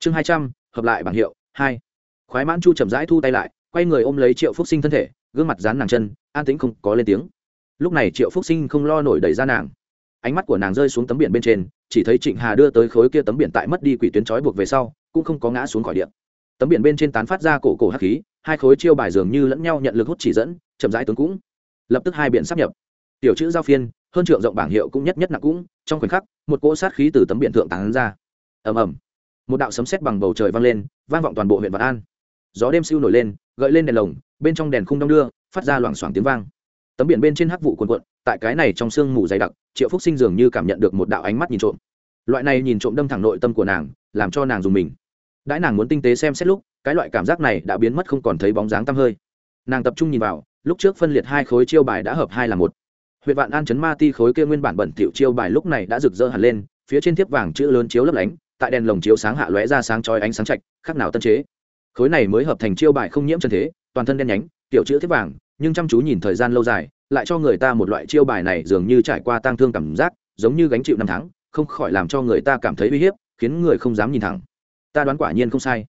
chương hai trăm, hợp lại bảng hiệu, hai. Khoái mãn chu chậm rãi thu tay lại, quay người ôm lấy triệu phúc sinh thân thể, gương mặt dán nàng chân, an tĩnh không có lên tiếng. Lúc này triệu phúc sinh không lo nổi đẩy ra nàng. Ánh mắt của nàng rơi xuống tấm biển bên trên, chỉ thấy trịnh hà đưa tới khối kia tấm biển tại mất đi quỷ tuyến trói buộc về sau, cũng không có ngã xuống khỏi điện tấm biển bên trên tán phát ra cổ cổ hắc khí, hai khối chiêu bài dường như lẫn nhau nhận lực hút chỉ dẫn, chậm rãi tướng cũng. Lập tức hai biển sắp nhập. Tiểu chữ giao phiên, hơn trượng rộng bảng hiệu cũng nhất nhất nặng cũng, trong khoảnh khắc, một cỗ sát khí từ tấm biển thượng tán ra. Ầm ầm một đạo sấm sét bằng bầu trời vang lên, vang vọng toàn bộ huyện vạn an. Gió đêm siêu nổi lên, gợi lên đèn lồng, bên trong đèn khung đong đưa, phát ra loảng xoảng tiếng vang. Tấm biển bên trên hắc vụ cuồn cuộn, tại cái này trong sương mù dày đặc, triệu phúc sinh dường như cảm nhận được một đạo ánh mắt nhìn trộm. Loại này nhìn trộm đâm thẳng nội tâm của nàng, làm cho nàng dùng mình. Đãi nàng muốn tinh tế xem xét lúc, cái loại cảm giác này đã biến mất không còn thấy bóng dáng tăm hơi. Nàng tập trung nhìn vào, lúc trước phân liệt hai khối chiêu bài đã hợp hai là một. Huyện vạn an chấn ma ti khối kia nguyên bản bẩn tiểu chiêu bài lúc này đã rực rỡ hẳn lên, phía trên thiếp vàng chữ lớn chiếu lấp lánh tại đèn lồng chiếu sáng hạ lóe ra sáng chói ánh sáng chạch khác nào tân chế. Khối này mới hợp thành chiêu bài không nhiễm chân thế, toàn thân đen nhánh, tiểu chữ thiết vàng, nhưng chăm chú nhìn thời gian lâu dài, lại cho người ta một loại chiêu bài này dường như trải qua tang thương cảm giác, giống như gánh chịu năm tháng, không khỏi làm cho người ta cảm thấy uy hiếp, khiến người không dám nhìn thẳng. Ta đoán quả nhiên không sai.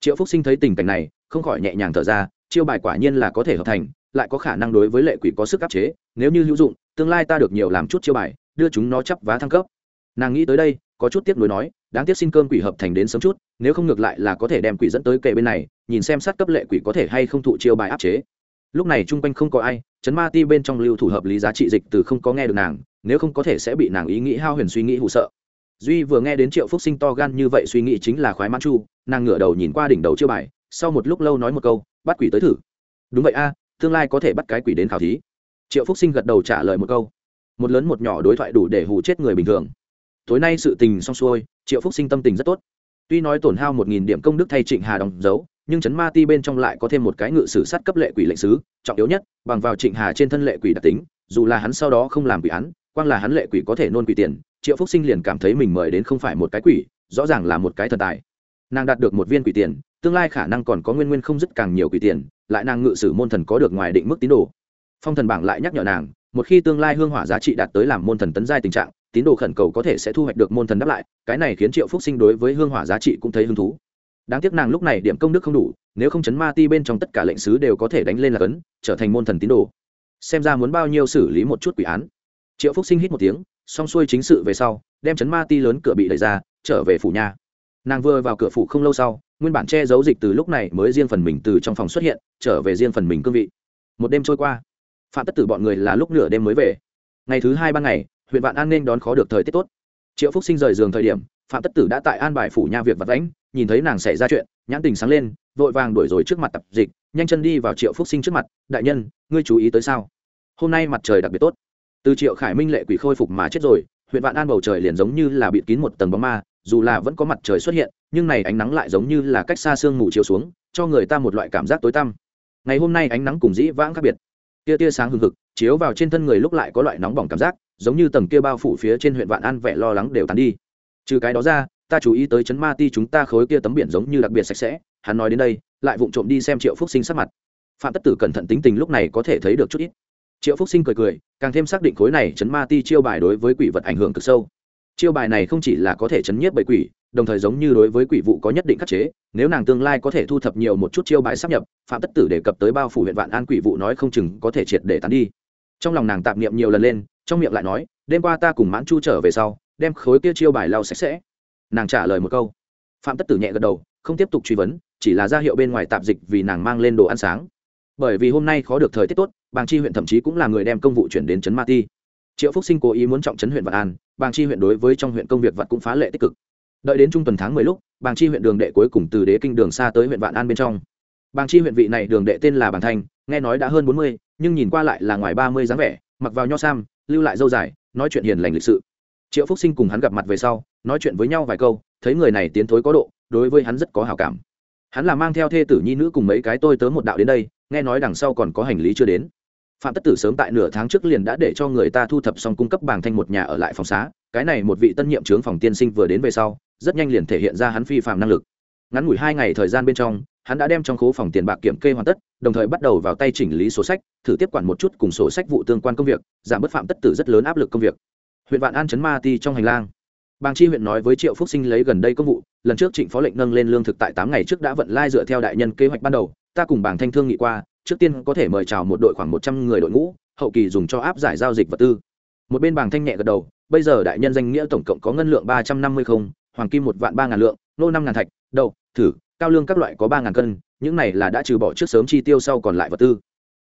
Triệu phúc sinh thấy tình cảnh này, không khỏi nhẹ nhàng thở ra, chiêu bài quả nhiên là có thể hợp thành, lại có khả năng đối với lệ quỷ có sức áp chế, nếu như hữu dụng, tương lai ta được nhiều làm chút chiêu bài, đưa chúng nó chấp vá thăng cấp. Nàng nghĩ tới đây, có chút tiếc nuối nói đáng tiếc xin cơm quỷ hợp thành đến sớm chút, nếu không ngược lại là có thể đem quỷ dẫn tới kệ bên này, nhìn xem sát cấp lệ quỷ có thể hay không thụ chiêu bài áp chế. Lúc này chung quanh không có ai chấn ma ti bên trong lưu thủ hợp lý giá trị dịch từ không có nghe được nàng, nếu không có thể sẽ bị nàng ý nghĩ hao huyền suy nghĩ hụ sợ. Duy vừa nghe đến triệu phúc sinh to gan như vậy suy nghĩ chính là khoái mãn chu, nàng ngửa đầu nhìn qua đỉnh đầu chiêu bài, sau một lúc lâu nói một câu, bắt quỷ tới thử. Đúng vậy a, tương lai có thể bắt cái quỷ đến khảo thí. Triệu phúc sinh gật đầu trả lời một câu. Một lớn một nhỏ đối thoại đủ để hù chết người bình thường tối nay sự tình xong xuôi, triệu phúc sinh tâm tình rất tốt. Tuy nói tổn hao một nghìn điểm công đức thay trịnh hà đóng dấu, nhưng chấn ma ti bên trong lại có thêm một cái ngự sử sát cấp lệ quỷ lệnh sứ, trọng yếu nhất, bằng vào trịnh hà trên thân lệ quỷ đặc tính, dù là hắn sau đó không làm quỷ án, quang là hắn lệ quỷ có thể nôn quỷ tiền, triệu phúc sinh liền cảm thấy mình mời đến không phải một cái quỷ, rõ ràng là một cái thần tài. Nàng đạt được một viên quỷ tiền, tương lai khả năng còn có nguyên nguyên không dứt càng nhiều quỷ tiền, lại nàng ngự sử môn thần có được ngoài định mức tín đồ. Phong thần bảng lại nhắc nhở nàng, một khi tương lai hương hỏa giá trị đạt tới làm môn thần tấn giai tình trạng tín đồ khẩn cầu có thể sẽ thu hoạch được môn thần đáp lại, cái này khiến triệu phúc sinh đối với hương hỏa giá trị cũng thấy hứng thú. Đáng tiếc nàng lúc này điểm công đức không đủ, nếu không chấn ma ti bên trong tất cả lệnh sứ đều có thể đánh lên là cấn, trở thành môn thần tín đồ. Xem ra muốn bao nhiêu xử lý một chút quỷ án. Triệu phúc sinh hít một tiếng, xong xuôi chính sự về sau, đem chấn ma ti lớn cửa bị đẩy ra, trở về phủ nhà. Nàng vừa vào cửa phủ không lâu sau, nguyên bản che giấu dịch từ lúc này mới riêng phần mình từ trong phòng xuất hiện, trở về riêng phần mình cương vị. Một đêm trôi qua. Phạm tất tử bọn người là lúc nửa đêm mới về. Ngày thứ hai ban ngày huyện vạn an nên đón khó được thời tiết tốt. Triệu phúc sinh rời giường thời điểm, phạm tất tử đã tại an bài phủ nha việc vật lãnh nhìn thấy nàng xảy ra chuyện, nhãn tình sáng lên, vội vàng đuổi rồi trước mặt tập dịch, nhanh chân đi vào triệu phúc sinh trước mặt, đại nhân, ngươi chú ý tới sao? Hôm nay mặt trời đặc biệt tốt. Từ triệu khải minh lệ quỷ khôi phục mà chết rồi, huyện vạn an bầu trời liền giống như là bịt kín một tầng bóng ma, dù là vẫn có mặt trời xuất hiện, nhưng này ánh nắng lại giống như là cách xa sương mù chiếu xuống, cho người ta một loại cảm giác tối tăm. Ngày hôm nay ánh nắng cùng dĩ vãng khác biệt. Tia tia sáng hừng hực, chiếu vào trên thân người lúc lại có loại nóng bỏng cảm giác giống như tầng kia bao phủ phía trên huyện vạn an vẻ lo lắng đều tàn đi. Trừ cái đó ra, ta chú ý tới chấn ma ti chúng ta khối kia tấm biển giống như đặc biệt sạch sẽ, hắn nói đến đây, lại vụng trộm đi xem triệu phúc sinh sắc mặt. Phạm tất tử cẩn thận tính tình lúc này có thể thấy được chút ít. Triệu phúc sinh cười cười, càng thêm xác định khối này chấn ma ti chiêu bài đối với quỷ vật ảnh hưởng cực sâu. Chiêu bài này không chỉ là có thể chấn nhiếp bởi quỷ, đồng thời giống như đối với quỷ vụ có nhất định khắc chế, nếu nàng tương lai có thể thu thập nhiều một chút chiêu bài sắp nhập, phạm tất tử đề cập tới bao phủ huyện vạn an quỷ vụ nói không chừng có thể triệt để tán đi. Trong lòng nàng tạp niệm nhiều lần lên trong miệng lại nói, đêm qua ta cùng mãn chu trở về sau, đem khối kia chiêu bài lau sạch sẽ. Nàng trả lời một câu. Phạm tất tử nhẹ gật đầu, không tiếp tục truy vấn, chỉ là ra hiệu bên ngoài tạp dịch vì nàng mang lên đồ ăn sáng. Bởi vì hôm nay khó được thời tiết tốt, bàng chi huyện thậm chí cũng là người đem công vụ chuyển đến trấn ma ti. Triệu phúc sinh cố ý muốn trọng trấn huyện vạn an, bàng chi huyện đối với trong huyện công việc vật cũng phá lệ tích cực. Đợi đến trung tuần tháng mười lúc, bàng chi huyện đường đệ cuối cùng từ đế kinh đường xa tới huyện vạn an bên trong. Bàng chi huyện vị này đường đệ tên là bàng thanh, nghe nói đã hơn bốn mươi, nhưng nhìn qua lại là ngoài ba mươi dáng vẻ, mặc vào nho sam lưu lại dâu dài, nói chuyện hiền lành lịch sự. Triệu phúc sinh cùng hắn gặp mặt về sau, nói chuyện với nhau vài câu, thấy người này tiến thối có độ, đối với hắn rất có hào cảm. Hắn là mang theo thê tử nhi nữ cùng mấy cái tôi tớ một đạo đến đây, nghe nói đằng sau còn có hành lý chưa đến. Phạm tất tử sớm tại nửa tháng trước liền đã để cho người ta thu thập xong cung cấp bảng thanh một nhà ở lại phòng xá, cái này một vị tân nhiệm trướng phòng tiên sinh vừa đến về sau, rất nhanh liền thể hiện ra hắn phi phạm năng lực. Ngắn ngủi hai ngày thời gian bên trong hắn đã đem trong khố phòng tiền bạc kiểm kê hoàn tất, đồng thời bắt đầu vào tay chỉnh lý sổ sách, thử tiếp quản một chút cùng sổ sách vụ tương quan công việc, giảm bớt phạm tất tử rất lớn áp lực công việc. Huyện vạn an chấn ma ti trong hành lang. Bàng chi huyện nói với triệu phúc sinh lấy gần đây công vụ, lần trước trịnh phó lệnh nâng lên lương thực tại tám ngày trước đã vận lai dựa theo đại nhân kế hoạch ban đầu, ta cùng Bàng thanh thương nghị qua, trước tiên có thể mời chào một đội khoảng một trăm người đội ngũ, hậu kỳ dùng cho áp giải giao dịch vật tư. Một bên Bàng thanh nhẹ gật đầu, bây giờ đại nhân danh nghĩa tổng cộng có ngân lượng ba trăm năm mươi không, hoàng kim một vạn ba ngàn lượng, nô năm ngàn thạch, đậu, thử cao lương các loại có ba ngàn cân, những này là đã trừ bỏ trước sớm chi tiêu sau còn lại vật tư.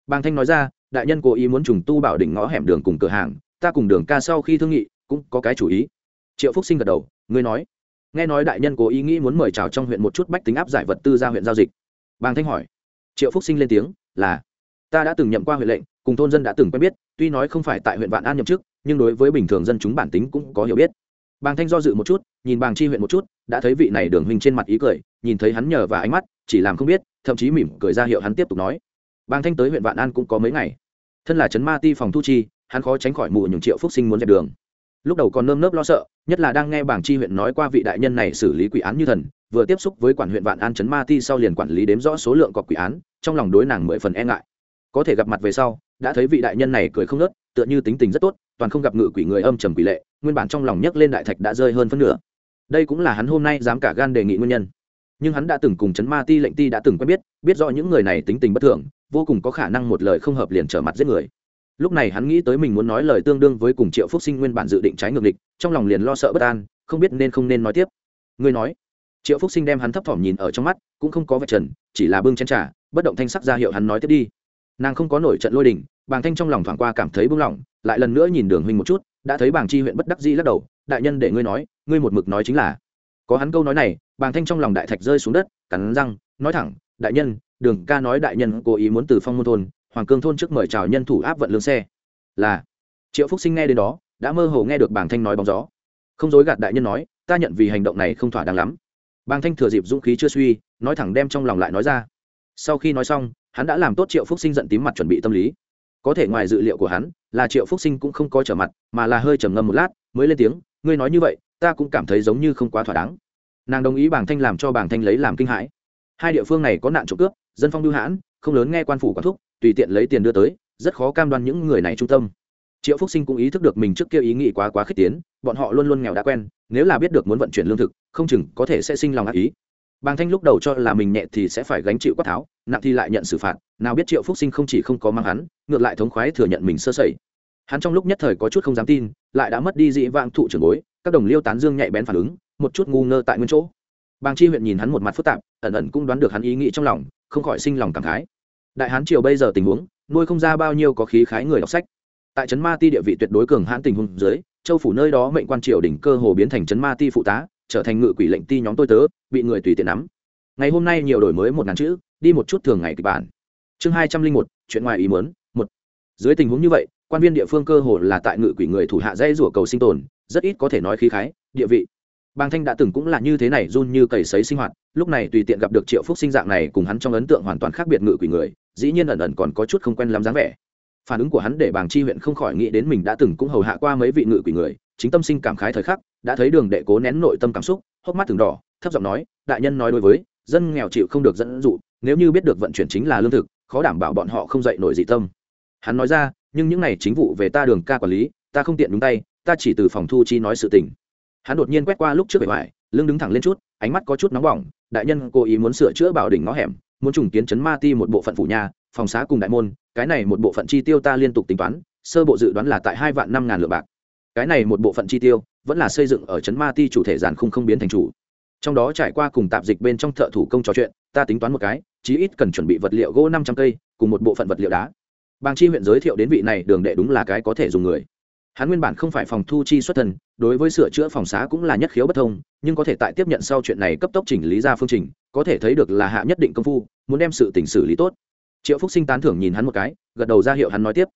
Bàng thanh nói ra, đại nhân cố ý muốn trùng tu bảo đỉnh ngõ hẻm đường cùng cửa hàng, ta cùng đường ca sau khi thương nghị, cũng có cái chủ ý. Triệu phúc sinh gật đầu, ngươi nói. Nghe nói đại nhân cố ý nghĩ muốn mời chào trong huyện một chút bách tính áp giải vật tư ra huyện giao dịch. Bàng thanh hỏi. Triệu phúc sinh lên tiếng, là. Ta đã từng nhậm qua huyện lệnh, cùng thôn dân đã từng quen biết, tuy nói không phải tại huyện vạn an nhậm chức, nhưng đối với bình thường dân chúng bản tính cũng có hiểu biết bàng thanh do dự một chút, nhìn bàng chi huyện một chút, đã thấy vị này đường huynh trên mặt ý cười, nhìn thấy hắn nhờ và ánh mắt, chỉ làm không biết, thậm chí mỉm cười ra hiệu hắn tiếp tục nói. Bàng thanh tới huyện vạn an cũng có mấy ngày. Thân là trấn ma ti phòng thu chi, hắn khó tránh khỏi mụ nhường triệu phúc sinh muốn dẹp đường. Lúc đầu còn nơm nớp lo sợ, nhất là đang nghe bảng chi huyện nói qua vị đại nhân này xử lý quỷ án như thần, vừa tiếp xúc với quản huyện vạn an trấn ma ti sau liền quản lý đếm rõ số lượng cọc quỷ án, trong lòng đối nàng mười phần e ngại. Có thể gặp mặt về sau, đã thấy vị đại nhân này cười không nớt tựa như tính tình rất tốt, toàn không gặp ngự quỷ người âm trầm quỷ lệ nguyên bản trong lòng nhấc lên đại thạch đã rơi hơn phân nửa. Đây cũng là hắn hôm nay dám cả gan đề nghị nguyên nhân. Nhưng hắn đã từng cùng chấn ma ti lệnh ti đã từng quen biết biết rõ những người này tính tình bất thường, vô cùng có khả năng một lời không hợp liền trở mặt giết người. Lúc này hắn nghĩ tới mình muốn nói lời tương đương với cùng triệu phúc sinh nguyên bản dự định trái ngược địch, trong lòng liền lo sợ bất an, không biết nên không nên nói tiếp. Ngươi nói, triệu phúc sinh đem hắn thấp thỏm nhìn ở trong mắt, cũng không có vạch trần, chỉ là bưng chén trà, bất động thanh sắc ra hiệu hắn nói tiếp đi. Nàng không có nổi trận lôi đình bàng thanh trong lòng thoảng qua cảm thấy buông lỏng, lại lần nữa nhìn đường huynh một chút, đã thấy bàng chi huyện bất đắc dĩ lắc đầu, đại nhân để ngươi nói, ngươi một mực nói chính là. Có hắn câu nói này, bàng thanh trong lòng đại thạch rơi xuống đất, cắn răng, nói thẳng, đại nhân, đường ca nói đại nhân cố ý muốn từ phong môn thôn, hoàng cương thôn trước mời chào nhân thủ áp vận lương xe. Là. Triệu phúc sinh nghe đến đó, đã mơ hồ nghe được bàng thanh nói bóng gió. Không dối gạt đại nhân nói, ta nhận vì hành động này không thỏa đáng lắm. Bàng thanh thừa dịp dũng khí chưa suy, nói thẳng đem trong lòng lại nói ra. Sau khi nói xong, hắn đã làm tốt triệu phúc sinh giận tím mặt chuẩn bị tâm lý có thể ngoài dự liệu của hắn, là triệu phúc sinh cũng không có trở mặt, mà là hơi trầm ngâm một lát, mới lên tiếng, ngươi nói như vậy, ta cũng cảm thấy giống như không quá thỏa đáng. Nàng đồng ý bảng thanh làm cho bảng thanh lấy làm kinh hãi. Hai địa phương này có nạn trộm cướp, dân phong lưu hãn, không lớn nghe quan phủ quán thúc, tùy tiện lấy tiền đưa tới, rất khó cam đoan những người này trung tâm. Triệu phúc sinh cũng ý thức được mình trước kia ý nghĩ quá quá khích tiến, bọn họ luôn luôn nghèo đã quen, nếu là biết được muốn vận chuyển lương thực, không chừng có thể sẽ sinh lòng ác ý bàng thanh lúc đầu cho là mình nhẹ thì sẽ phải gánh chịu quát tháo, nặng thì lại nhận xử phạt, nào biết triệu phúc sinh không chỉ không có mang hắn, ngược lại thống khoái thừa nhận mình sơ sẩy. Hắn trong lúc nhất thời có chút không dám tin, lại đã mất đi dị vãng thụ trưởng bối, các đồng liêu tán dương nhạy bén phản ứng, một chút ngu ngơ tại nguyên chỗ. Bàng chi huyện nhìn hắn một mặt phức tạp, ẩn ẩn cũng đoán được hắn ý nghĩ trong lòng, không khỏi sinh lòng cảm khái. Đại hán triều bây giờ tình huống, nuôi không ra bao nhiêu có khí khái người đọc sách. Tại trấn ma ti địa vị tuyệt đối cường hãn tình huống dưới, châu phủ nơi đó mệnh quan triều đỉnh cơ hồ biến thành trấn ma ti phụ tá trở thành ngự quỷ lệnh ti nhóm tôi tớ, bị người tùy tiện nắm. Ngày hôm nay nhiều đổi mới một ngàn chữ, đi một chút thường ngày kịch bản. Chương hai trăm linh một, chuyện ngoài ý muốn, một. Dưới tình huống như vậy, quan viên địa phương cơ hồ là tại ngự quỷ người thủ hạ dây rủa cầu sinh tồn, rất ít có thể nói khí khái, địa vị. Bàng thanh đã từng cũng là như thế này run như cầy sấy sinh hoạt, lúc này tùy tiện gặp được triệu phúc sinh dạng này cùng hắn trong ấn tượng hoàn toàn khác biệt ngự quỷ người, dĩ nhiên ẩn ẩn còn có chút không quen lắm dáng vẻ. Phản ứng của hắn để bàng chi huyện không khỏi nghĩ đến mình đã từng cũng hầu hạ qua mấy vị ngự quỷ người chính tâm sinh cảm khái thời khắc, đã thấy đường đệ cố nén nội tâm cảm xúc, hốc mắt từng đỏ, thấp giọng nói, đại nhân nói đối với, dân nghèo chịu không được dẫn dụ, nếu như biết được vận chuyển chính là lương thực, khó đảm bảo bọn họ không dậy nổi dị tâm. Hắn nói ra, nhưng những này chính vụ về ta đường ca quản lý, ta không tiện đúng tay, ta chỉ từ phòng thu chi nói sự tình. Hắn đột nhiên quét qua lúc trước bề ngoài, lưng đứng thẳng lên chút, ánh mắt có chút nóng bỏng, đại nhân cố ý muốn sửa chữa bảo đỉnh ngõ hẻm, muốn trùng kiến chấn ma ti một bộ phận phủ nhà, phòng xá cùng đại môn, cái này một bộ phận chi tiêu ta liên tục tính toán, sơ bộ dự đoán là tại hai vạn năm ngàn lượng bạc cái này một bộ phận chi tiêu vẫn là xây dựng ở chấn ma ti chủ thể giàn khung không biến thành chủ. Trong đó trải qua cùng tạp dịch bên trong thợ thủ công trò chuyện, ta tính toán một cái, chí ít cần chuẩn bị vật liệu gỗ năm trăm cây, cùng một bộ phận vật liệu đá. Bang chi huyện giới thiệu đến vị này đường đệ đúng là cái có thể dùng người. Hắn nguyên bản không phải phòng thu chi xuất thần, đối với sửa chữa phòng xá cũng là nhất khiếu bất thông, nhưng có thể tại tiếp nhận sau chuyện này cấp tốc chỉnh lý ra phương trình, có thể thấy được là hạ nhất định công phu, muốn đem sự tỉnh xử lý tốt. Triệu phúc sinh tán thưởng nhìn hắn một cái, gật đầu ra hiệu hắn nói tiếp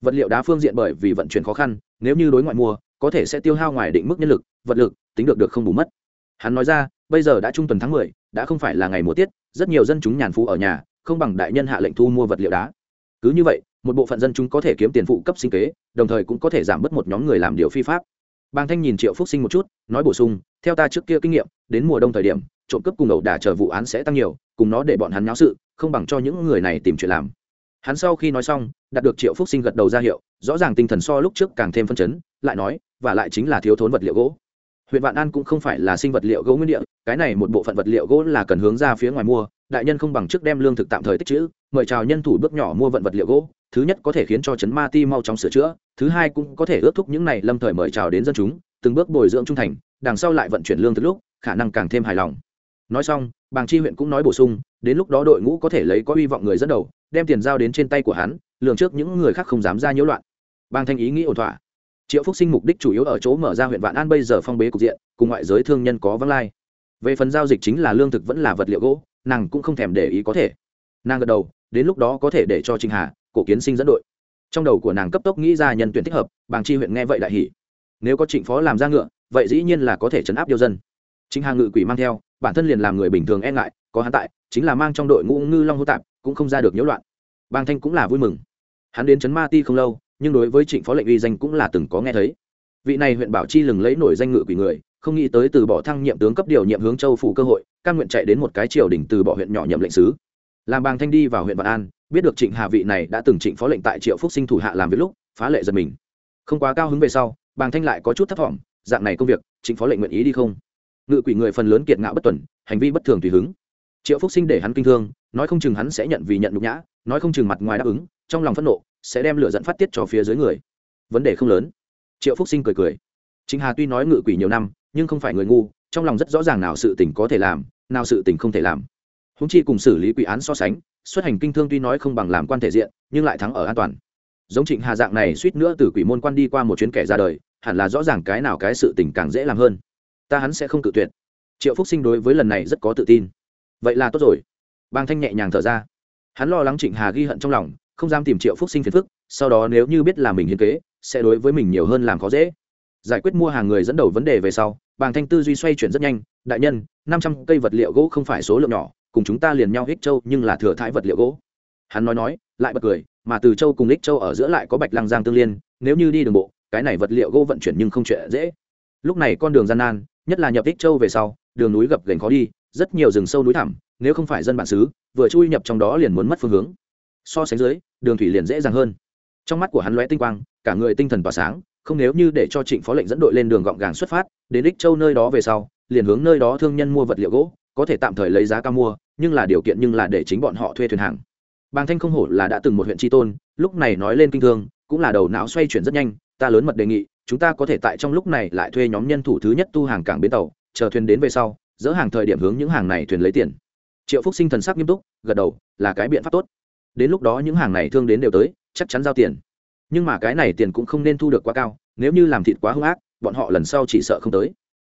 vật liệu đá phương diện bởi vì vận chuyển khó khăn, nếu như đối ngoại mua, có thể sẽ tiêu hao ngoài định mức nhân lực, vật lực, tính được được không bù mất. Hắn nói ra, bây giờ đã trung tuần tháng mười, đã không phải là ngày mùa tiết, rất nhiều dân chúng nhàn phú ở nhà, không bằng đại nhân hạ lệnh thu mua vật liệu đá. Cứ như vậy, một bộ phận dân chúng có thể kiếm tiền phụ cấp sinh kế, đồng thời cũng có thể giảm bớt một nhóm người làm điều phi pháp. Bàng thanh nhìn triệu phúc sinh một chút, nói bổ sung, theo ta trước kia kinh nghiệm, đến mùa đông thời điểm, trộm cướp cùng ẩu đả chờ vụ án sẽ tăng nhiều, cùng nó để bọn hắn nháo sự, không bằng cho những người này tìm chuyện làm hắn sau khi nói xong, đạt được triệu phúc sinh gật đầu ra hiệu, rõ ràng tinh thần so lúc trước càng thêm phân chấn, lại nói, và lại chính là thiếu thốn vật liệu gỗ. Huyện vạn an cũng không phải là sinh vật liệu gỗ nguyên địa, cái này một bộ phận vật liệu gỗ là cần hướng ra phía ngoài mua, đại nhân không bằng trước đem lương thực tạm thời tích trữ, mời chào nhân thủ bước nhỏ mua vận vật liệu gỗ, thứ nhất có thể khiến cho chấn ma ti mau chóng sửa chữa, thứ hai cũng có thể ước thúc những này lâm thời mời chào đến dân chúng, từng bước bồi dưỡng trung thành, đằng sau lại vận chuyển lương thực lúc, khả năng càng thêm hài lòng. Nói xong, bàng chi huyện cũng nói bổ sung đến lúc đó đội ngũ có thể lấy có hy vọng người dẫn đầu, đem tiền giao đến trên tay của hắn, lường trước những người khác không dám ra nhiễu loạn. Bang thanh ý nghĩ ổn thỏa. Triệu phúc sinh mục đích chủ yếu ở chỗ mở ra huyện vạn an bây giờ phong bế cục diện, cùng ngoại giới thương nhân có vắng lai. Về phần giao dịch chính là lương thực vẫn là vật liệu gỗ, nàng cũng không thèm để ý có thể. Nàng gật đầu, đến lúc đó có thể để cho trinh hà, cổ kiến sinh dẫn đội. Trong đầu của nàng cấp tốc nghĩ ra nhân tuyển thích hợp, bàng chi huyện nghe vậy đại hỷ nếu có trịnh phó làm ra ngựa, vậy dĩ nhiên là có thể chấn áp yêu dân. Chính hà ngự quỷ mang theo, bản thân liền làm người bình thường e ngại có hắn tại, chính là mang trong đội ngũ ngư long hô tạp, cũng không ra được nhiễu loạn. Bang thanh cũng là vui mừng. Hắn đến trấn ma ti không lâu, nhưng đối với trịnh phó lệnh uy danh cũng là từng có nghe thấy. Vị này huyện bảo chi lừng lấy nổi danh ngự quỷ người, không nghĩ tới từ bỏ thăng nhiệm tướng cấp điều nhiệm hướng châu phủ cơ hội căn nguyện chạy đến một cái triều đình từ bỏ huyện nhỏ nhậm lệnh sứ. Làm bàng thanh đi vào huyện vạn an, biết được trịnh hà vị này đã từng trịnh phó lệnh tại triệu phúc sinh thủ hạ làm việc lúc, phá lệ giật mình. Không quá cao hứng về sau, bàng thanh lại có chút thất vọng dạng này công việc, trịnh phó lệnh nguyện ý đi không? Ngự quỷ người phần lớn kiệt ngạo bất tuần, hành vi bất thường tùy hứng triệu phúc sinh để hắn kinh thương, nói không chừng hắn sẽ nhận vì nhận nhục nhã, nói không chừng mặt ngoài đáp ứng, trong lòng phẫn nộ, sẽ đem lửa dẫn phát tiết cho phía dưới người. Vấn đề không lớn. Triệu phúc sinh cười cười. Chính hà tuy nói ngự quỷ nhiều năm, nhưng không phải người ngu, trong lòng rất rõ ràng nào sự tình có thể làm, nào sự tình không thể làm. Húng chi cùng xử lý quỷ án so sánh, xuất hành kinh thương tuy nói không bằng làm quan thể diện, nhưng lại thắng ở an toàn. Giống trịnh hà dạng này suýt nữa từ quỷ môn quan đi qua một chuyến kẻ ra đời, hẳn là rõ ràng cái nào cái sự tình càng dễ làm hơn. Ta hắn sẽ không cự tuyệt. Triệu phúc sinh đối với lần này rất có tự tin vậy là tốt rồi. Bang thanh nhẹ nhàng thở ra. Hắn lo lắng trịnh hà ghi hận trong lòng, không dám tìm triệu phúc sinh phiền phức, sau đó nếu như biết là mình hiến kế, sẽ đối với mình nhiều hơn làm khó dễ. Giải quyết mua hàng người dẫn đầu vấn đề về sau, bàng thanh tư duy xoay chuyển rất nhanh. Đại nhân, năm trăm cây vật liệu gỗ không phải số lượng nhỏ, cùng chúng ta liền nhau ích châu, nhưng là thừa thãi vật liệu gỗ. Hắn nói nói, lại bật cười, mà từ châu cùng ích châu ở giữa lại có bạch lăng giang tương liên, nếu như đi đường bộ, cái này vật liệu gỗ vận chuyển nhưng không chuyện dễ. Lúc này con đường gian nan, nhất là nhập ích châu về sau, đường núi gập ghềnh khó đi rất nhiều rừng sâu núi thẳm, nếu không phải dân bản xứ, vừa chui nhập trong đó liền muốn mất phương hướng. So sánh dưới, đường thủy liền dễ dàng hơn. Trong mắt của hắn lóe tinh quang, cả người tinh thần tỏa sáng, không nếu như để cho trịnh phó lệnh dẫn đội lên đường gọn gàng xuất phát, đến đích châu nơi đó về sau, liền hướng nơi đó thương nhân mua vật liệu gỗ, có thể tạm thời lấy giá cao mua, nhưng là điều kiện nhưng là để chính bọn họ thuê thuyền hàng. Bàng thanh không hổ là đã từng một huyện tri tôn, lúc này nói lên kinh thương, cũng là đầu não xoay chuyển rất nhanh, ta lớn mật đề nghị, chúng ta có thể tại trong lúc này lại thuê nhóm nhân thủ thứ nhất tu hàng cảng bến tàu, chờ thuyền đến về sau dỡ hàng thời điểm hướng những hàng này thuyền lấy tiền. Triệu phúc sinh thần sắc nghiêm túc, gật đầu, là cái biện pháp tốt. Đến lúc đó những hàng này thương đến đều tới, chắc chắn giao tiền. Nhưng mà cái này tiền cũng không nên thu được quá cao, nếu như làm thịt quá hung ác, bọn họ lần sau chỉ sợ không tới.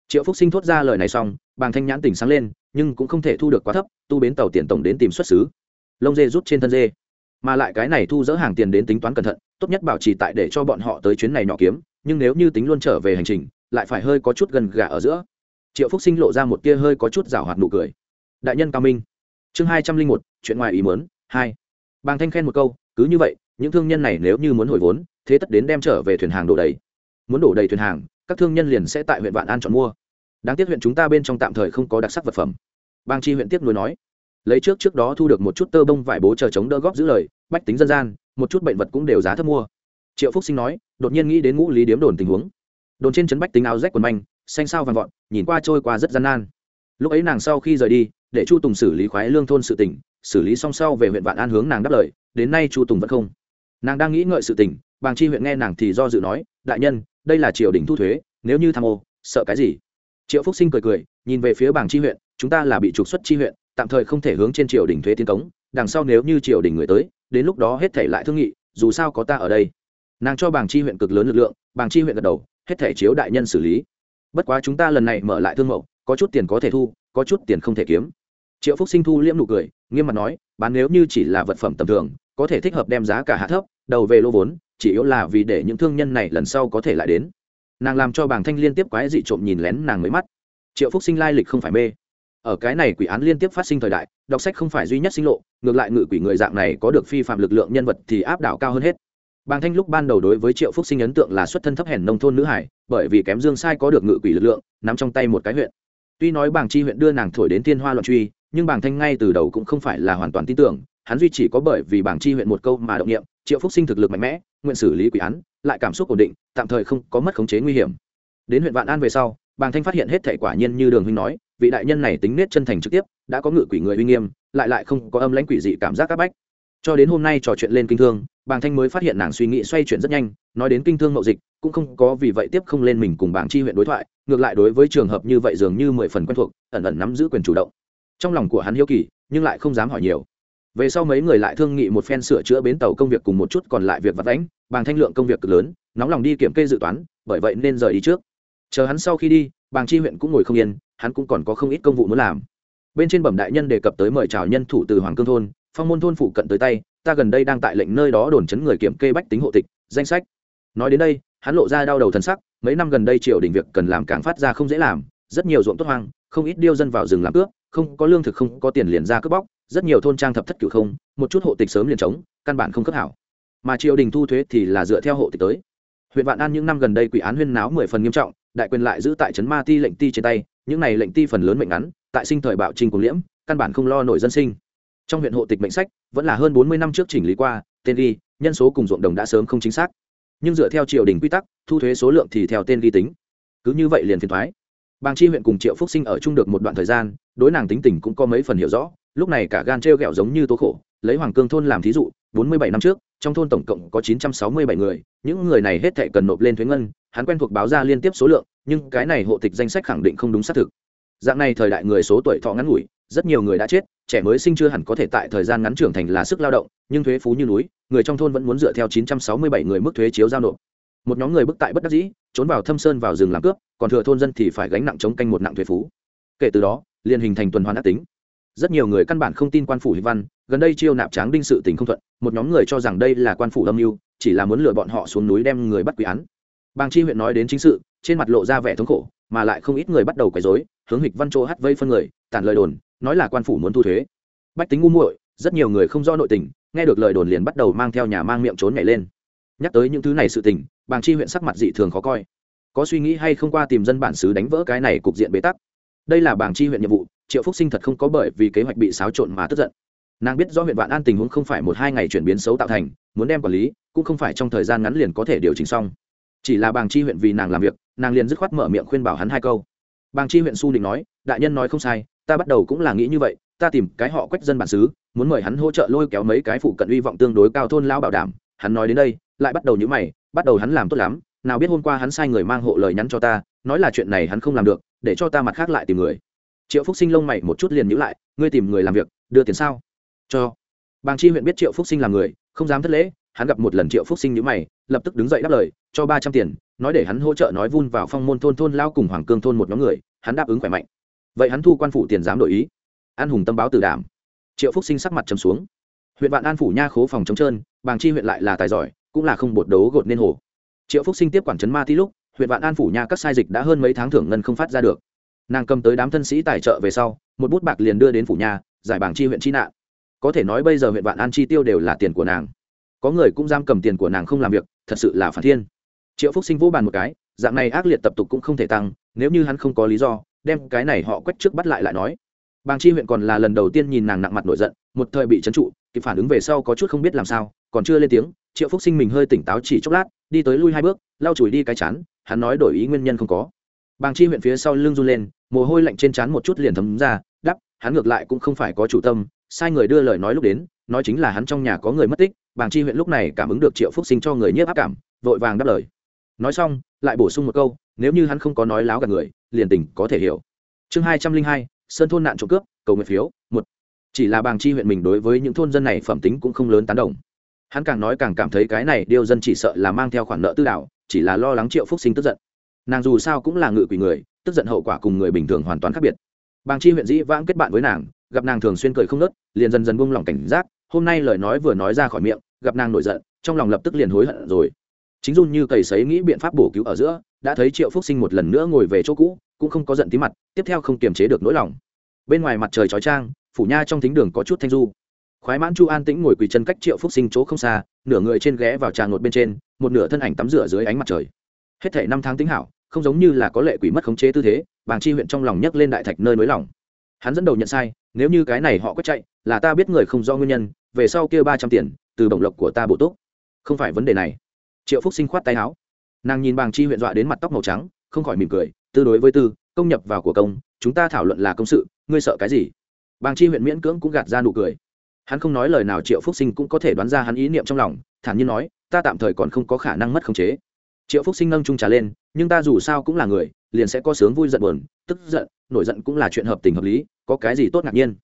Triệu phúc sinh thốt ra lời này xong, bàng thanh nhãn tỉnh sáng lên, nhưng cũng không thể thu được quá thấp, tu bến tàu tiền tổng đến tìm xuất xứ. Lông dê rút trên thân dê. Mà lại cái này thu dỡ hàng tiền đến tính toán cẩn thận, tốt nhất bảo trì tại để cho bọn họ tới chuyến này nhỏ kiếm, nhưng nếu như tính luôn trở về hành trình, lại phải hơi có chút gần gà ở giữa triệu phúc sinh lộ ra một tia hơi có chút rảo hoạt nụ cười. Đại nhân cao minh. Chương hai trăm linh một, chuyện ngoài ý mớn hai. Bàng thanh khen một câu, cứ như vậy, những thương nhân này nếu như muốn hồi vốn, thế tất đến đem trở về thuyền hàng đổ đầy. Muốn đổ đầy thuyền hàng, các thương nhân liền sẽ tại huyện vạn an chọn mua. Đáng tiếc huyện chúng ta bên trong tạm thời không có đặc sắc vật phẩm. Bang chi huyện tiếp nối nói. Lấy trước trước đó thu được một chút tơ bông vải bố chờ chống đỡ góp giữ lời, bách tính dân gian, một chút bệnh vật cũng đều giá thấp mua. Triệu phúc sinh nói, đột nhiên nghĩ đến ngũ lý điếm đồn tình huống đồn trên trấn bách tính áo rách quần manh, xanh sao vàng vọt, nhìn qua trôi qua rất gian nan. Lúc ấy nàng sau khi rời đi, để chu tùng xử lý khoái lương thôn sự tỉnh xử lý xong sau về huyện vạn an hướng nàng đáp lời, đến nay chu tùng vẫn không. Nàng đang nghĩ ngợi sự tỉnh bàng chi huyện nghe nàng thì do dự nói, đại nhân, đây là triều đình thu thuế, nếu như tham ô, sợ cái gì? Triệu phúc sinh cười cười, nhìn về phía bàng chi huyện, chúng ta là bị trục xuất chi huyện, tạm thời không thể hướng trên triều đình thuế tiến cống, đằng sau nếu như triều đình người tới, đến lúc đó hết thể lại thương nghị, dù sao có ta ở đây. Nàng cho bàng chi huyện cực lớn lực lượng bàng chi huyện gật đầu, hết thể chiếu đại nhân xử lý. Bất quá chúng ta lần này mở lại thương mẫu, có chút tiền có thể thu, có chút tiền không thể kiếm. Triệu phúc sinh thu liễm nụ cười, nghiêm mặt nói, bán nếu như chỉ là vật phẩm tầm thường, có thể thích hợp đem giá cả hạ thấp, đầu về lô vốn, chỉ yếu là vì để những thương nhân này lần sau có thể lại đến. Nàng làm cho bàng thanh liên tiếp quái dị trộm nhìn lén nàng mới mắt. Triệu phúc sinh lai lịch không phải mê. Ở cái này quỷ án liên tiếp phát sinh thời đại, đọc sách không phải duy nhất sinh lộ, ngược lại ngự quỷ người dạng này có được phi phạm lực lượng nhân vật thì áp đảo cao hơn hết bàng thanh lúc ban đầu đối với triệu phúc sinh ấn tượng là xuất thân thấp hèn nông thôn nữ hải, bởi vì kém dương sai có được ngự quỷ lực lượng, nắm trong tay một cái huyện tuy nói bàng chi huyện đưa nàng thổi đến thiên hoa loạn truy, nhưng bàng thanh ngay từ đầu cũng không phải là hoàn toàn tin tưởng, hắn duy chỉ có bởi vì Bàng chi huyện một câu mà động niệm. triệu phúc sinh thực lực mạnh mẽ, nguyện xử lý quỷ án, lại cảm xúc ổn định, tạm thời không có mất khống chế nguy hiểm đến huyện vạn an về sau, bàng thanh phát hiện hết thể quả nhiên như đường huynh nói, vị đại nhân này tính nết chân thành trực tiếp, đã có ngự quỷ người uy nghiêm, lại lại không có âm lãnh quỷ dị cảm giác các bách cho đến hôm nay trò chuyện lên kinh thương bàng thanh mới phát hiện nàng suy nghĩ xoay chuyển rất nhanh nói đến kinh thương mậu dịch cũng không có vì vậy tiếp không lên mình cùng bảng chi huyện đối thoại ngược lại đối với trường hợp như vậy dường như mười phần quen thuộc ẩn ẩn nắm giữ quyền chủ động. Trong lòng của hắn hiếu kỳ nhưng lại không dám hỏi nhiều. Về sau mấy người lại thương nghị một phen sửa chữa bến tàu công việc cùng một chút còn lại việc vặt đánh, bàng thanh lượng công việc cực lớn nóng lòng đi kiểm kê dự toán bởi vậy nên rời đi trước. Chờ hắn sau khi đi bàng chi huyện cũng ngồi không yên hắn cũng còn có không ít công vụ muốn làm. Bên trên bẩm đại nhân đề cập tới mời chào nhân thủ từ hoàng cương thôn phong môn thôn phụ cận tới tay, ta gần đây đang tại lệnh nơi đó đồn chấn người kiểm kê bách tính hộ tịch, danh sách. Nói đến đây, hắn lộ ra đau đầu thân sắc, mấy năm gần đây triều đình việc cần làm càng phát ra không dễ làm, rất nhiều ruộng tốt hoang, không ít điêu dân vào rừng làm cướp, không có lương thực không có tiền liền ra cướp bóc, rất nhiều thôn trang thập thất cửu không, một chút hộ tịch sớm liền trống, căn bản không cấp hảo. Mà triều đình thu thuế thì là dựa theo hộ tịch tới. Huyện vạn an những năm gần đây quỷ án huyên náo mười phần nghiêm trọng, đại quyền lại giữ tại trấn ma ti lệnh ti trên tay, những này lệnh ti phần lớn mệnh ngắn, tại sinh thời bạo trình cùng liễm, căn bản không lo nổi dân sinh trong huyện hộ tịch mệnh sách, vẫn là hơn bốn mươi năm trước chỉnh lý qua, tên ghi, nhân số cùng ruộng đồng đã sớm không chính xác. Nhưng dựa theo triều đình quy tắc, thu thuế số lượng thì theo tên ghi tính. Cứ như vậy liền phiền thoái. Bàng chi huyện cùng triệu phúc sinh ở chung được một đoạn thời gian, đối nàng tính tình cũng có mấy phần hiểu rõ, lúc này cả gan t r e o g ẹ o giống như tố khổ, lấy hoàng cương thôn làm thí dụ, bốn mươi bảy năm trước, trong thôn tổng cộng có chín trăm sáu mươi bảy người, những người này hết thệ cần nộp lên thuế ngân, hắn quen thuộc báo ra liên tiếp số lượng, nhưng cái này hộ tịch danh sách khẳng định không đúng xác thực. Dạng này thời đại người số tuổi thọ ngắn ngủi, rất nhiều người đã chết trẻ mới sinh chưa hẳn có thể tại thời gian ngắn trưởng thành là sức lao động, nhưng thuế phú như núi, người trong thôn vẫn muốn dựa theo 967 người mức thuế chiếu giao nộp. Một nhóm người bức tại bất đắc dĩ, trốn vào thâm sơn vào rừng làm cướp, còn thừa thôn dân thì phải gánh nặng chống canh một nặng thuế phú. Kể từ đó, liền hình thành tuần hoàn ác tính. Rất nhiều người căn bản không tin quan phủ hiệp văn, gần đây chiêu nạp tráng đinh sự tình không thuận, một nhóm người cho rằng đây là quan phủ âm mưu, chỉ là muốn lừa bọn họ xuống núi đem người bắt quy án. Bàng chi huyện nói đến chính sự, trên mặt lộ ra vẻ thống khổ, mà lại không ít người bắt đầu quấy rối, hướng hịch văn chỗ hắt vây phân người, tản lời đồn nói là quan phủ muốn thu thuế. Bách tính ngu muội, rất nhiều người không rõ nội tình, nghe được lời đồn liền bắt đầu mang theo nhà mang miệng trốn nhảy lên. Nhắc tới những thứ này sự tình, bàng chi huyện sắc mặt dị thường khó coi. Có suy nghĩ hay không qua tìm dân bản xứ đánh vỡ cái này cục diện bế tắc. Đây là bàng chi huyện nhiệm vụ, triệu phúc sinh thật không có bởi vì kế hoạch bị xáo trộn mà tức giận. Nàng biết do huyện vạn an tình huống không phải một hai ngày chuyển biến xấu tạo thành, muốn đem quản lý, cũng không phải trong thời gian ngắn liền có thể điều chỉnh xong. Chỉ là bàng chi huyện vì nàng làm việc, nàng liền dứt khoát mở miệng khuyên bảo hắn hai câu. Bàng chi huyện su định nói, đại nhân nói không sai ta bắt đầu cũng là nghĩ như vậy, ta tìm cái họ quách dân bản xứ, muốn mời hắn hỗ trợ lôi kéo mấy cái phụ cận uy vọng tương đối cao thôn lao bảo đảm. Hắn nói đến đây, lại bắt đầu nhữ mày, bắt đầu hắn làm tốt lắm, nào biết hôm qua hắn sai người mang hộ lời nhắn cho ta, nói là chuyện này hắn không làm được, để cho ta mặt khác lại tìm người. Triệu phúc sinh lông mày một chút liền nhữ lại, ngươi tìm người làm việc, đưa tiền sao? Cho. Bàng chi huyện biết triệu phúc sinh là người, không dám thất lễ, hắn gặp một lần triệu phúc sinh nhữ mày, lập tức đứng dậy đáp lời, cho ba trăm tiền, nói để hắn hỗ trợ nói vun vào phong môn thôn thôn lao cùng hoàng cương thôn một nhóm người, hắn đáp ứng khỏe mạnh vậy hắn thu quan phủ tiền dám đổi ý. An hùng tâm báo từ đảm. Triệu phúc sinh sắc mặt trầm xuống. Huyện vạn an phủ nha khố phòng chống trơn, bàng chi huyện lại là tài giỏi, cũng là không bột đấu gột nên hồ. Triệu phúc sinh tiếp quản trấn ma tí lúc, huyện vạn an phủ nha các sai dịch đã hơn mấy tháng thưởng ngân không phát ra được. Nàng cầm tới đám thân sĩ tài trợ về sau, một bút bạc liền đưa đến phủ nha, giải bảng chi huyện chi nạn. Có thể nói bây giờ huyện vạn an chi tiêu đều là tiền của nàng. Có người cũng giam cầm tiền của nàng không làm việc, thật sự là phản thiên. Triệu phúc sinh vỗ bàn một cái, dạng này ác liệt tập tục cũng không thể tăng, nếu như hắn không có lý do đem cái này họ quách trước bắt lại lại nói. Bàng chi huyện còn là lần đầu tiên nhìn nàng nặng mặt nổi giận, một thời bị trấn trụ, kịp phản ứng về sau có chút không biết làm sao, còn chưa lên tiếng, triệu phúc sinh mình hơi tỉnh táo chỉ chốc lát, đi tới lui hai bước, lau chùi đi cái chán, hắn nói đổi ý nguyên nhân không có. Bàng chi huyện phía sau lưng run lên, mồ hôi lạnh trên trán một chút liền thấm ra, đắp, hắn ngược lại cũng không phải có chủ tâm, sai người đưa lời nói lúc đến, nói chính là hắn trong nhà có người mất tích, bàng chi huyện lúc này cảm ứng được triệu phúc sinh cho người nhiếp áp cảm, vội vàng đáp lời. Nói xong, lại bổ sung một câu nếu như hắn không có nói láo gạt người, liền tình có thể hiểu. Chương hai trăm linh hai, sơn thôn nạn trộm cướp, cầu nguyện phiếu, một. Chỉ là bàng chi huyện mình đối với những thôn dân này phẩm tính cũng không lớn tán đồng. Hắn càng nói càng cảm thấy cái này điêu dân chỉ sợ là mang theo khoản nợ tư đạo chỉ là lo lắng triệu phúc sinh tức giận. Nàng dù sao cũng là ngự quỷ người, tức giận hậu quả cùng người bình thường hoàn toàn khác biệt. Bàng chi huyện dĩ vãng kết bạn với nàng, gặp nàng thường xuyên cười không nớt liền dần dần buông lỏng cảnh giác, hôm nay lời nói vừa nói ra khỏi miệng, gặp nàng nổi giận, trong lòng lập tức liền hối hận rồi chính run như cầy sấy nghĩ biện pháp bổ cứu ở giữa, đã thấy triệu phúc sinh một lần nữa ngồi về chỗ cũ, cũng không có giận tí mặt, tiếp theo không kiềm chế được nỗi lòng. Bên ngoài mặt trời chói trang phủ nha trong thính đường có chút thanh du. Khoái mãn chu an tĩnh ngồi quỳ chân cách triệu phúc sinh chỗ không xa, nửa người trên ghé vào trà ngột bên trên, một nửa thân ảnh tắm rửa dưới ánh mặt trời. Hết thể năm tháng tính hảo, không giống như là có lệ quỷ mất khống chế tư thế, bàng chi huyện trong lòng nhấc lên đại thạch nơi nới lòng. Hắn dẫn đầu nhận sai, nếu như cái này họ có chạy, là ta biết người không do nguyên nhân, về sau kia ba trăm tiền, từ đồng lộc của ta bổ túc. Không phải vấn đề này triệu phúc sinh khoát tay áo. Nàng nhìn bàng chi huyện dọa đến mặt tóc màu trắng, không khỏi mỉm cười, tư đối với tư, công nhập vào của công, chúng ta thảo luận là công sự, ngươi sợ cái gì? Bàng chi huyện miễn cưỡng cũng gạt ra nụ cười. Hắn không nói lời nào triệu phúc sinh cũng có thể đoán ra hắn ý niệm trong lòng, thản nhiên nói, ta tạm thời còn không có khả năng mất khống chế. Triệu phúc sinh nâng trung trả lên, nhưng ta dù sao cũng là người, liền sẽ có sướng vui giận buồn, tức giận, nổi giận cũng là chuyện hợp tình hợp lý, có cái gì tốt ngạc nhiên?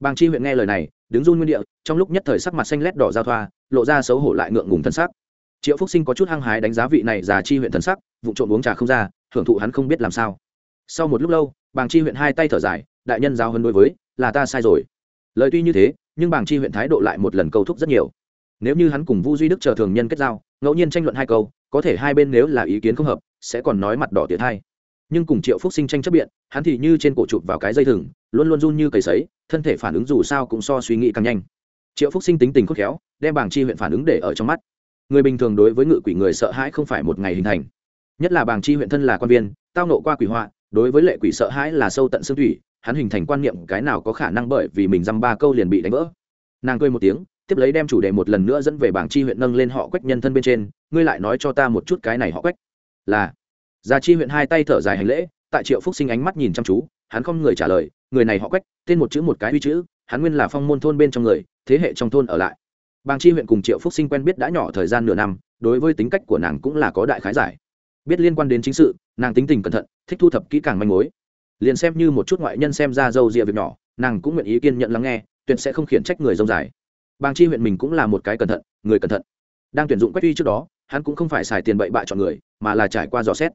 Bàng chi huyện nghe lời này, đứng run nguyên địa, trong lúc nhất thời sắc mặt xanh lét đỏ giao thoa, lộ ra xấu hổ lại ngượng ngùng thân sắc triệu phúc sinh có chút hăng hái đánh giá vị này già chi huyện thần sắc vụ trộm uống trà không ra thưởng thụ hắn không biết làm sao. Sau một lúc lâu, bàng chi huyện hai tay thở dài, đại nhân giao hơn đối với, là ta sai rồi. Lời tuy như thế, nhưng bàng chi huyện thái độ lại một lần câu thúc rất nhiều. Nếu như hắn cùng vu duy đức chờ thường nhân kết giao, ngẫu nhiên tranh luận hai câu, có thể hai bên nếu là ý kiến không hợp, sẽ còn nói mặt đỏ tiệt hai nhưng cùng triệu phúc sinh tranh chấp biện, hắn thì như trên cổ chụp vào cái dây thừng, luôn luôn run như cầy sấy, thân thể phản ứng dù sao cũng so suy nghĩ càng nhanh. Triệu phúc sinh tính tình khôn khéo, đem bảng chi huyện phản ứng để ở trong mắt người bình thường đối với ngự quỷ người sợ hãi không phải một ngày hình thành. Nhất là bảng chi huyện thân là quan viên, tao nộ qua quỷ họa, đối với lệ quỷ sợ hãi là sâu tận xương thủy, hắn hình thành quan niệm cái nào có khả năng bởi vì mình dăm ba câu liền bị đánh vỡ. Nàng cười một tiếng, tiếp lấy đem chủ đề một lần nữa dẫn về bảng chi huyện nâng lên họ quách nhân thân bên trên, ngươi lại nói cho ta một chút cái này họ quách. Là già chi huyện hai tay thở dài hành lễ, tại triệu phúc sinh ánh mắt nhìn chăm chú, hắn không người trả lời, người này họ quách, tên một chữ một cái huy chữ, hắn nguyên là phong môn thôn bên trong người, thế hệ trong thôn ở lại bàng chi huyện cùng triệu phúc sinh quen biết đã nhỏ thời gian nửa năm, đối với tính cách của nàng cũng là có đại khái giải. Biết liên quan đến chính sự, nàng tính tình cẩn thận, thích thu thập kỹ càng manh mối. Liền xem như một chút ngoại nhân xem ra dâu rịa việc nhỏ, nàng cũng nguyện ý kiên nhận lắng nghe, tuyệt sẽ không khiển trách người dông dài. Bàng chi huyện mình cũng là một cái cẩn thận, người cẩn thận. Đang tuyển dụng quách uy trước đó, hắn cũng không phải xài tiền bậy bạ chọn người, mà là trải qua dò xét.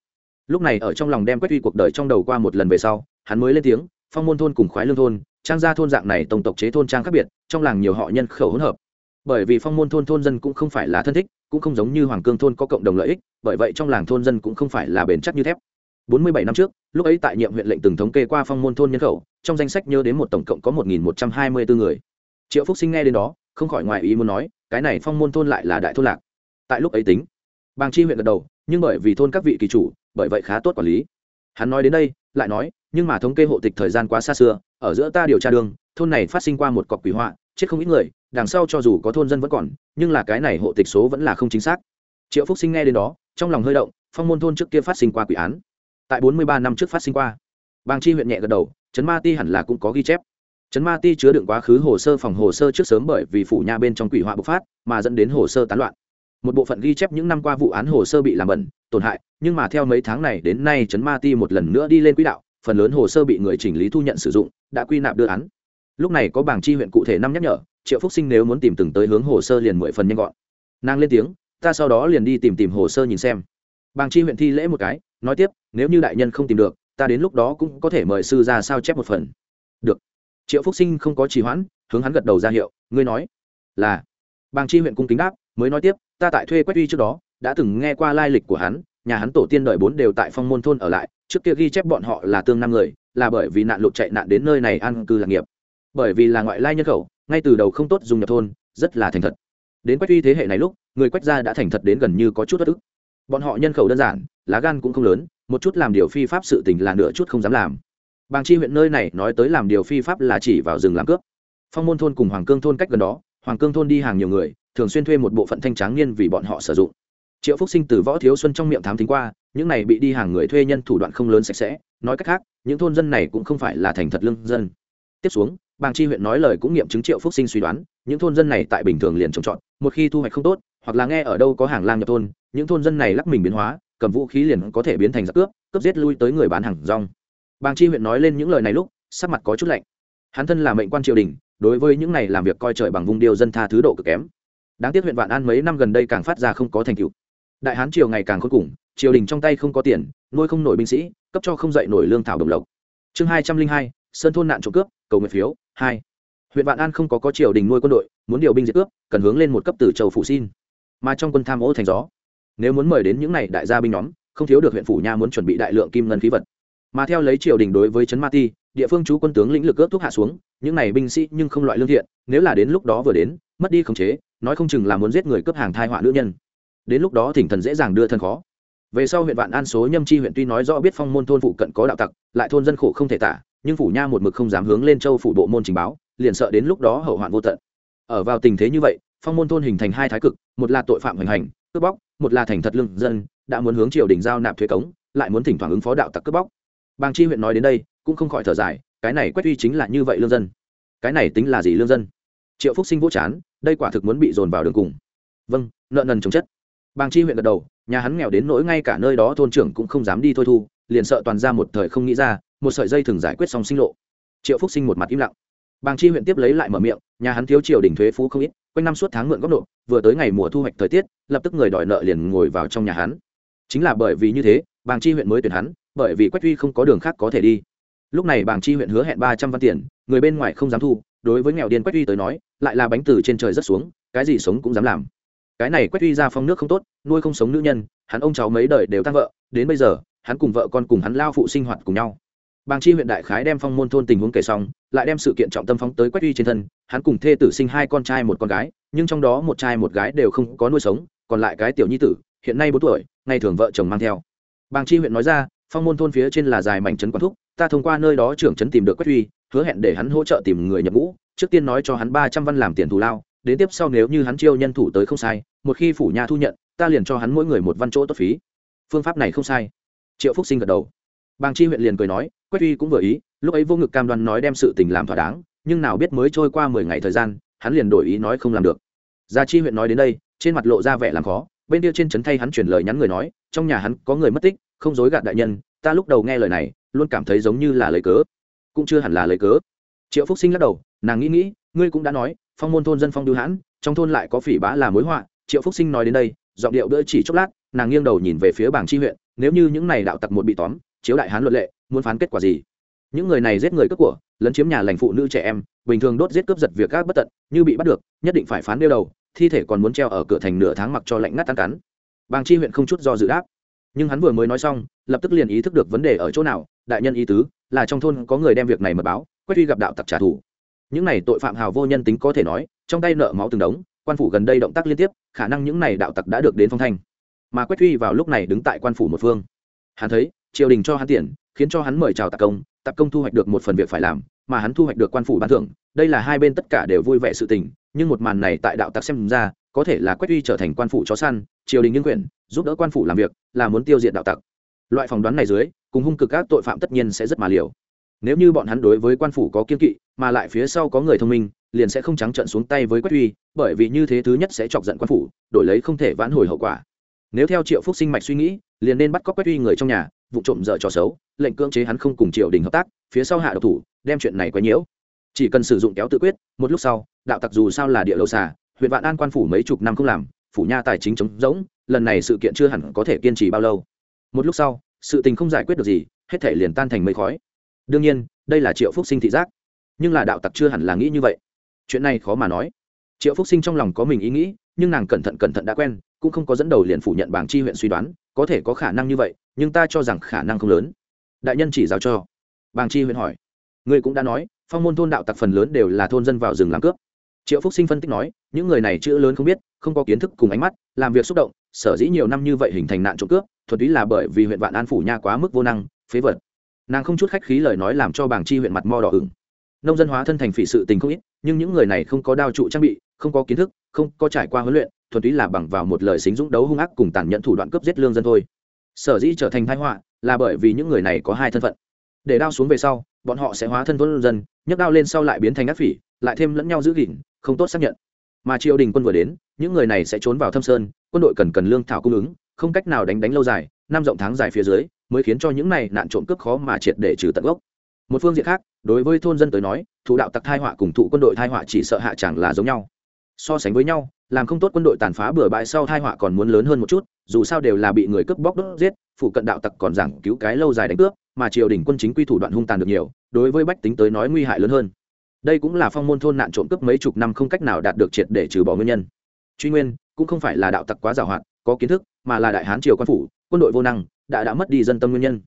Lúc này ở trong lòng đem quách uy cuộc đời trong đầu qua một lần về sau, hắn mới lên tiếng, phong môn thôn cùng khoái lương thôn, trang gia thôn dạng này tổng tộc chế thôn trang khác biệt, trong làng nhiều họ nhân khẩu hỗn hợp bởi vì phong môn thôn thôn dân cũng không phải là thân thích, cũng không giống như hoàng cương thôn có cộng đồng lợi ích, bởi vậy trong làng thôn dân cũng không phải là bền chắc như thép. Bốn mươi bảy năm trước, lúc ấy tại nhiệm huyện lệnh từng thống kê qua phong môn thôn nhân khẩu, trong danh sách nhớ đến một tổng cộng có một nghìn một trăm hai mươi bốn người. Triệu phúc sinh nghe đến đó, không khỏi ngoài ý muốn nói, cái này phong môn thôn lại là đại thôn lạc. Tại lúc ấy tính, bàng chi huyện gật đầu, nhưng bởi vì thôn các vị kỳ chủ, bởi vậy khá tốt quản lý. Hắn nói đến đây, lại nói, nhưng mà thống kê hộ tịch thời gian quá xa xưa, ở giữa ta điều tra đường, thôn này phát sinh qua một cọc quỷ họa, chết không ít người đằng sau cho dù có thôn dân vẫn còn, nhưng là cái này hộ tịch số vẫn là không chính xác. Triệu phúc sinh nghe đến đó, trong lòng hơi động, phong môn thôn trước kia phát sinh qua quỷ án. Tại bốn mươi ba năm trước phát sinh qua. Bang chi huyện nhẹ gật đầu, trấn ma ti hẳn là cũng có ghi chép. Trấn ma ti chứa đựng quá khứ hồ sơ phòng hồ sơ trước sớm bởi vì phủ nhà bên trong quỷ họa bộc phát, mà dẫn đến hồ sơ tán loạn. Một bộ phận ghi chép những năm qua vụ án hồ sơ bị làm bẩn, tổn hại, nhưng mà theo mấy tháng này đến nay trấn ma ti một lần nữa đi lên quỹ đạo, phần lớn hồ sơ bị người chỉnh lý thu nhận sử dụng, đã quy nạp đưa án. Lúc này có bảng chi huyện cụ thể năm nhắc nhở triệu phúc sinh nếu muốn tìm từng tới hướng hồ sơ liền mười phần nhanh gọn. Nàng lên tiếng, ta sau đó liền đi tìm tìm hồ sơ nhìn xem. Bàng chi huyện thi lễ một cái, nói tiếp, nếu như đại nhân không tìm được, ta đến lúc đó cũng có thể mời sư ra sao chép một phần. Được. Triệu phúc sinh không có trì hoãn, hướng hắn gật đầu ra hiệu, ngươi nói là bàng chi huyện cung kính đáp, mới nói tiếp, ta tại thuê quách uy trước đó, đã từng nghe qua lai lịch của hắn, nhà hắn tổ tiên đợi bốn đều tại phong môn thôn ở lại, trước kia ghi chép bọn họ là tương năm người, là bởi vì nạn lụt chạy nạn đến nơi này ăn cư lạc nghiệp. Bởi vì là ngoại lai nhân khẩu ngay từ đầu không tốt dùng nhập thôn, rất là thành thật. Đến quách uy thế hệ này lúc, người quách gia đã thành thật đến gần như có chút bất ức. Bọn họ nhân khẩu đơn giản, lá gan cũng không lớn, một chút làm điều phi pháp sự tình là nửa chút không dám làm. Bàng chi huyện nơi này nói tới làm điều phi pháp là chỉ vào rừng làm cướp. Phong môn thôn cùng hoàng cương thôn cách gần đó, hoàng cương thôn đi hàng nhiều người, thường xuyên thuê một bộ phận thanh tráng niên vì bọn họ sử dụng. Triệu phúc sinh từ võ thiếu xuân trong miệng thám thính qua, những này bị đi hàng người thuê nhân thủ đoạn không lớn sạch sẽ, nói cách khác, những thôn dân này cũng không phải là thành thật lương dân. Tiếp xuống bàng chi huyện nói lời cũng nghiệm chứng triệu phúc sinh suy đoán, những thôn dân này tại bình thường liền trồng trọt, một khi thu hoạch không tốt, hoặc là nghe ở đâu có hàng lang nhập thôn, những thôn dân này lắc mình biến hóa, cầm vũ khí liền có thể biến thành giặc cướp cướp giết lui tới người bán hàng rong. Bàng chi huyện nói lên những lời này lúc, sắc mặt có chút lạnh. Hắn thân là mệnh quan triều đình, đối với những này làm việc coi trời bằng vung điêu dân tha thứ độ cực kém. Đáng tiếc huyện vạn an mấy năm gần đây càng phát ra không có thành tựu. Đại hán triều ngày càng khốn cùng, triều đình trong tay không có tiền, nuôi không nổi binh sĩ, cấp cho không dạy nổi lương thảo đồng lộc. Chương hai trăm linh hai, sơn thôn nạn trộm cướp cầu nguyện phiếu, hai. Huyện vạn an không có có triều đình nuôi quân đội, muốn điều binh diệt cướp, cần hướng lên một cấp từ châu phủ xin. Mà trong quân tham ô thành gió, nếu muốn mời đến những này đại gia binh nhóm, không thiếu được huyện phủ nha muốn chuẩn bị đại lượng kim ngân khí vật. Mà theo lấy triều đình đối với trấn ma ti, địa phương chú quân tướng lĩnh lực ước thuốc hạ xuống, những này binh sĩ nhưng không loại lương thiện, nếu là đến lúc đó vừa đến, mất đi khống chế, nói không chừng là muốn giết người cướp hàng thai họa nữ nhân. Đến lúc đó thỉnh thần dễ dàng đưa thân khó. Về sau huyện vạn an số nhâm chi huyện tuy nói rõ biết phong môn thôn phụ cận có đạo tặc, lại thôn dân khổ không thể tả nhưng phủ nha một mực không dám hướng lên châu phủ bộ môn trình báo, liền sợ đến lúc đó hậu hoạn vô tận. Ở vào tình thế như vậy, phong môn thôn hình thành hai thái cực, một là tội phạm hoành hành, cướp bóc, một là thành thật lương dân, đã muốn hướng triều đình giao nạp thuế cống, lại muốn thỉnh thoảng ứng phó đạo tặc cướp bóc. Bàng chi huyện nói đến đây, cũng không khỏi thở dài, cái này quách uy chính là như vậy lương dân. Cái này tính là gì lương dân? Triệu phúc sinh vỗ chán, đây quả thực muốn bị dồn vào đường cùng. Vâng nợ nần chống chất. Bàng chi huyện gật đầu, nhà hắn nghèo đến nỗi ngay cả nơi đó thôn trưởng cũng không dám đi thôi thu, liền sợ toàn ra một thời không nghĩ ra một sợi dây thường giải quyết xong sinh lộ. Triệu phúc sinh một mặt im lặng. Bàng chi huyện tiếp lấy lại mở miệng nhà hắn thiếu triều đình thuế phú không ít quanh năm suốt tháng mượn góc nộp, vừa tới ngày mùa thu hoạch thời tiết lập tức người đòi nợ liền ngồi vào trong nhà hắn. Chính là bởi vì như thế bàng chi huyện mới tuyển hắn bởi vì quách uy không có đường khác có thể đi. Lúc này bàng chi huyện hứa hẹn ba trăm văn tiền người bên ngoài không dám thu đối với nghèo điên quách uy tới nói lại là bánh từ trên trời rất xuống cái gì sống cũng dám làm. Cái này quách uy ra phong nước không tốt nuôi không sống nữ nhân hắn ông cháu mấy đời đều tăng vợ đến bây giờ hắn cùng vợ con cùng hắn lao phụ sinh hoạt cùng nhau bàng chi huyện đại khái đem phong môn thôn tình huống kể xong lại đem sự kiện trọng tâm phóng tới quách Uy trên thân hắn cùng thê tử sinh hai con trai một con gái nhưng trong đó một trai một gái đều không có nuôi sống còn lại cái tiểu nhi tử hiện nay bốn tuổi ngày thường vợ chồng mang theo. Bàng chi huyện nói ra phong môn thôn phía trên là dài mảnh trấn quán thúc ta thông qua nơi đó trưởng trấn tìm được quách Uy, hứa hẹn để hắn hỗ trợ tìm người nhập ngũ trước tiên nói cho hắn ba trăm văn làm tiền thù lao đến tiếp sau nếu như hắn chiêu nhân thủ tới không sai một khi phủ nhà thu nhận ta liền cho hắn mỗi người một văn chỗ tốt phí. Phương pháp này không sai. Triệu phúc sinh gật đầu bàng chi huyện liền cười nói, quách uy cũng vừa ý, lúc ấy vô ngực cam đoan nói đem sự tình làm thỏa đáng, nhưng nào biết mới trôi qua mười ngày thời gian, hắn liền đổi ý nói không làm được. Gia chi huyện nói đến đây, trên mặt lộ ra vẻ làm khó, bên kia trên trấn thay hắn chuyển lời nhắn người nói, trong nhà hắn có người mất tích, không dối gạt đại nhân, ta lúc đầu nghe lời này, luôn cảm thấy giống như là lời cớ. Cũng chưa hẳn là lời cớ. Triệu phúc sinh lắc đầu, nàng nghĩ nghĩ, ngươi cũng đã nói, phong môn thôn dân phong đưu hãn, trong thôn lại có phỉ bá là mối họa. Triệu phúc sinh nói đến đây, giọng điệu đỡ chỉ chốc lát, nàng nghiêng đầu nhìn về phía bảng chi huyện, nếu như những này đạo tặc một bị tóm chiếu đại hán luật lệ, muốn phán kết quả gì? Những người này giết người cướp của, lấn chiếm nhà lành phụ nữ trẻ em, bình thường đốt giết cướp giật việc các bất tận, như bị bắt được, nhất định phải phán đeo đầu, thi thể còn muốn treo ở cửa thành nửa tháng mặc cho lạnh ngắt tan cắn. Bàng chi huyện không chút do dự đáp. Nhưng hắn vừa mới nói xong, lập tức liền ý thức được vấn đề ở chỗ nào, đại nhân ý tứ, là trong thôn có người đem việc này mật báo, quét huy gặp đạo tặc trả thù. Những này tội phạm hào vô nhân tính có thể nói, trong tay nợ máu từng đống, quan phủ gần đây động tác liên tiếp, khả năng những này đạo tặc đã được đến phong thanh. Mà quét huy vào lúc này đứng tại quan phủ một phương. Hắn thấy triều đình cho hắn tiền, khiến cho hắn mời chào tạc công tạc công thu hoạch được một phần việc phải làm, mà hắn thu hoạch được quan phủ ban thưởng. Đây là hai bên tất cả đều vui vẻ sự tình, nhưng một màn này tại đạo tặc xem ra, có thể là quét uy trở thành quan phủ chó săn, triều đình nhân quyền, giúp đỡ quan phủ làm việc, là muốn tiêu diệt đạo tặc. Loại phỏng đoán này dưới, cùng hung cực các tội phạm tất nhiên sẽ rất mà liều. Nếu như bọn hắn đối với quan phủ có kiên kỵ, mà lại phía sau có người thông minh, liền sẽ không trắng trận xuống tay với quách uy, bởi vì như thế thứ nhất sẽ chọc giận quan phủ, đổi lấy không thể vãn hồi hậu quả. Nếu theo triệu phúc sinh mạch suy nghĩ, liền nên bắt cóc quách uy người trong nhà vụ trộm dở trò xấu, lệnh cưỡng chế hắn không cùng triều đình hợp tác, phía sau hạ độc thủ, đem chuyện này quấy nhiễu. Chỉ cần sử dụng kéo tự quyết, một lúc sau, đạo tặc dù sao là địa lâu xà, huyện vạn an quan phủ mấy chục năm không làm, phủ nha tài chính chống rỗng, lần này sự kiện chưa hẳn có thể kiên trì bao lâu. Một lúc sau, sự tình không giải quyết được gì, hết thể liền tan thành mây khói. Đương nhiên, đây là triệu phúc sinh thị giác. Nhưng là đạo tặc chưa hẳn là nghĩ như vậy. Chuyện này khó mà nói. Triệu phúc sinh trong lòng có mình ý nghĩ nhưng nàng cẩn thận cẩn thận đã quen, cũng không có dẫn đầu liền phủ nhận bảng chi huyện suy đoán, có thể có khả năng như vậy, nhưng ta cho rằng khả năng không lớn. Đại nhân chỉ giáo cho. Bảng chi huyện hỏi. Ngươi cũng đã nói, phong môn thôn đạo tặc phần lớn đều là thôn dân vào rừng làm cướp. Triệu phúc sinh phân tích nói, những người này chữ lớn không biết, không có kiến thức cùng ánh mắt, làm việc xúc động, sở dĩ nhiều năm như vậy hình thành nạn trộm cướp thuật ý là bởi vì huyện vạn an phủ nha quá mức vô năng, phế vật. Nàng không chút khách khí lời nói làm cho bảng chi huyện mặt mo đỏ ửng. Nông dân hóa thân thành phỉ sự tình không ít, nhưng những người này không có đao trụ trang bị, không có kiến thức không có trải qua huấn luyện, thuần túy là bằng vào một lời xính dũng đấu hung ác cùng tàn nhẫn thủ đoạn cướp giết lương dân thôi. Sở dĩ trở thành thái họa là bởi vì những người này có hai thân phận. Để đao xuống về sau, bọn họ sẽ hóa thân vốn dân, nhấc đao lên sau lại biến thành ác phỉ, lại thêm lẫn nhau giữ gìn, không tốt xác nhận. Mà triều đình quân vừa đến, những người này sẽ trốn vào thâm sơn, quân đội cần cần lương thảo cung ứng, không cách nào đánh đánh lâu dài, năm rộng tháng dài phía dưới, mới khiến cho những này nạn trộm cướp khó mà triệt để trừ tận gốc. Một phương diện khác, đối với thôn dân tới nói, thủ đạo tặc thai họa cùng thụ quân đội thai họa chỉ sợ hạ chẳng là giống nhau so sánh với nhau, làm không tốt quân đội tàn phá bừa bãi sau thai họa còn muốn lớn hơn một chút, dù sao đều là bị người cướp bóc đốt giết phụ cận đạo tặc còn giảng cứu cái lâu dài đánh cướp, mà triều đình quân chính quy thủ đoạn hung tàn được nhiều, đối với bách tính tới nói nguy hại lớn hơn. Đây cũng là phong môn thôn nạn trộm cướp mấy chục năm không cách nào đạt được triệt để trừ bỏ nguyên nhân. Truy nguyên, cũng không phải là đạo tặc quá giàu hoạt có kiến thức, mà là đại hán triều quan phủ, quân đội vô năng, đã đã mất đi dân tâm nguyên nhân.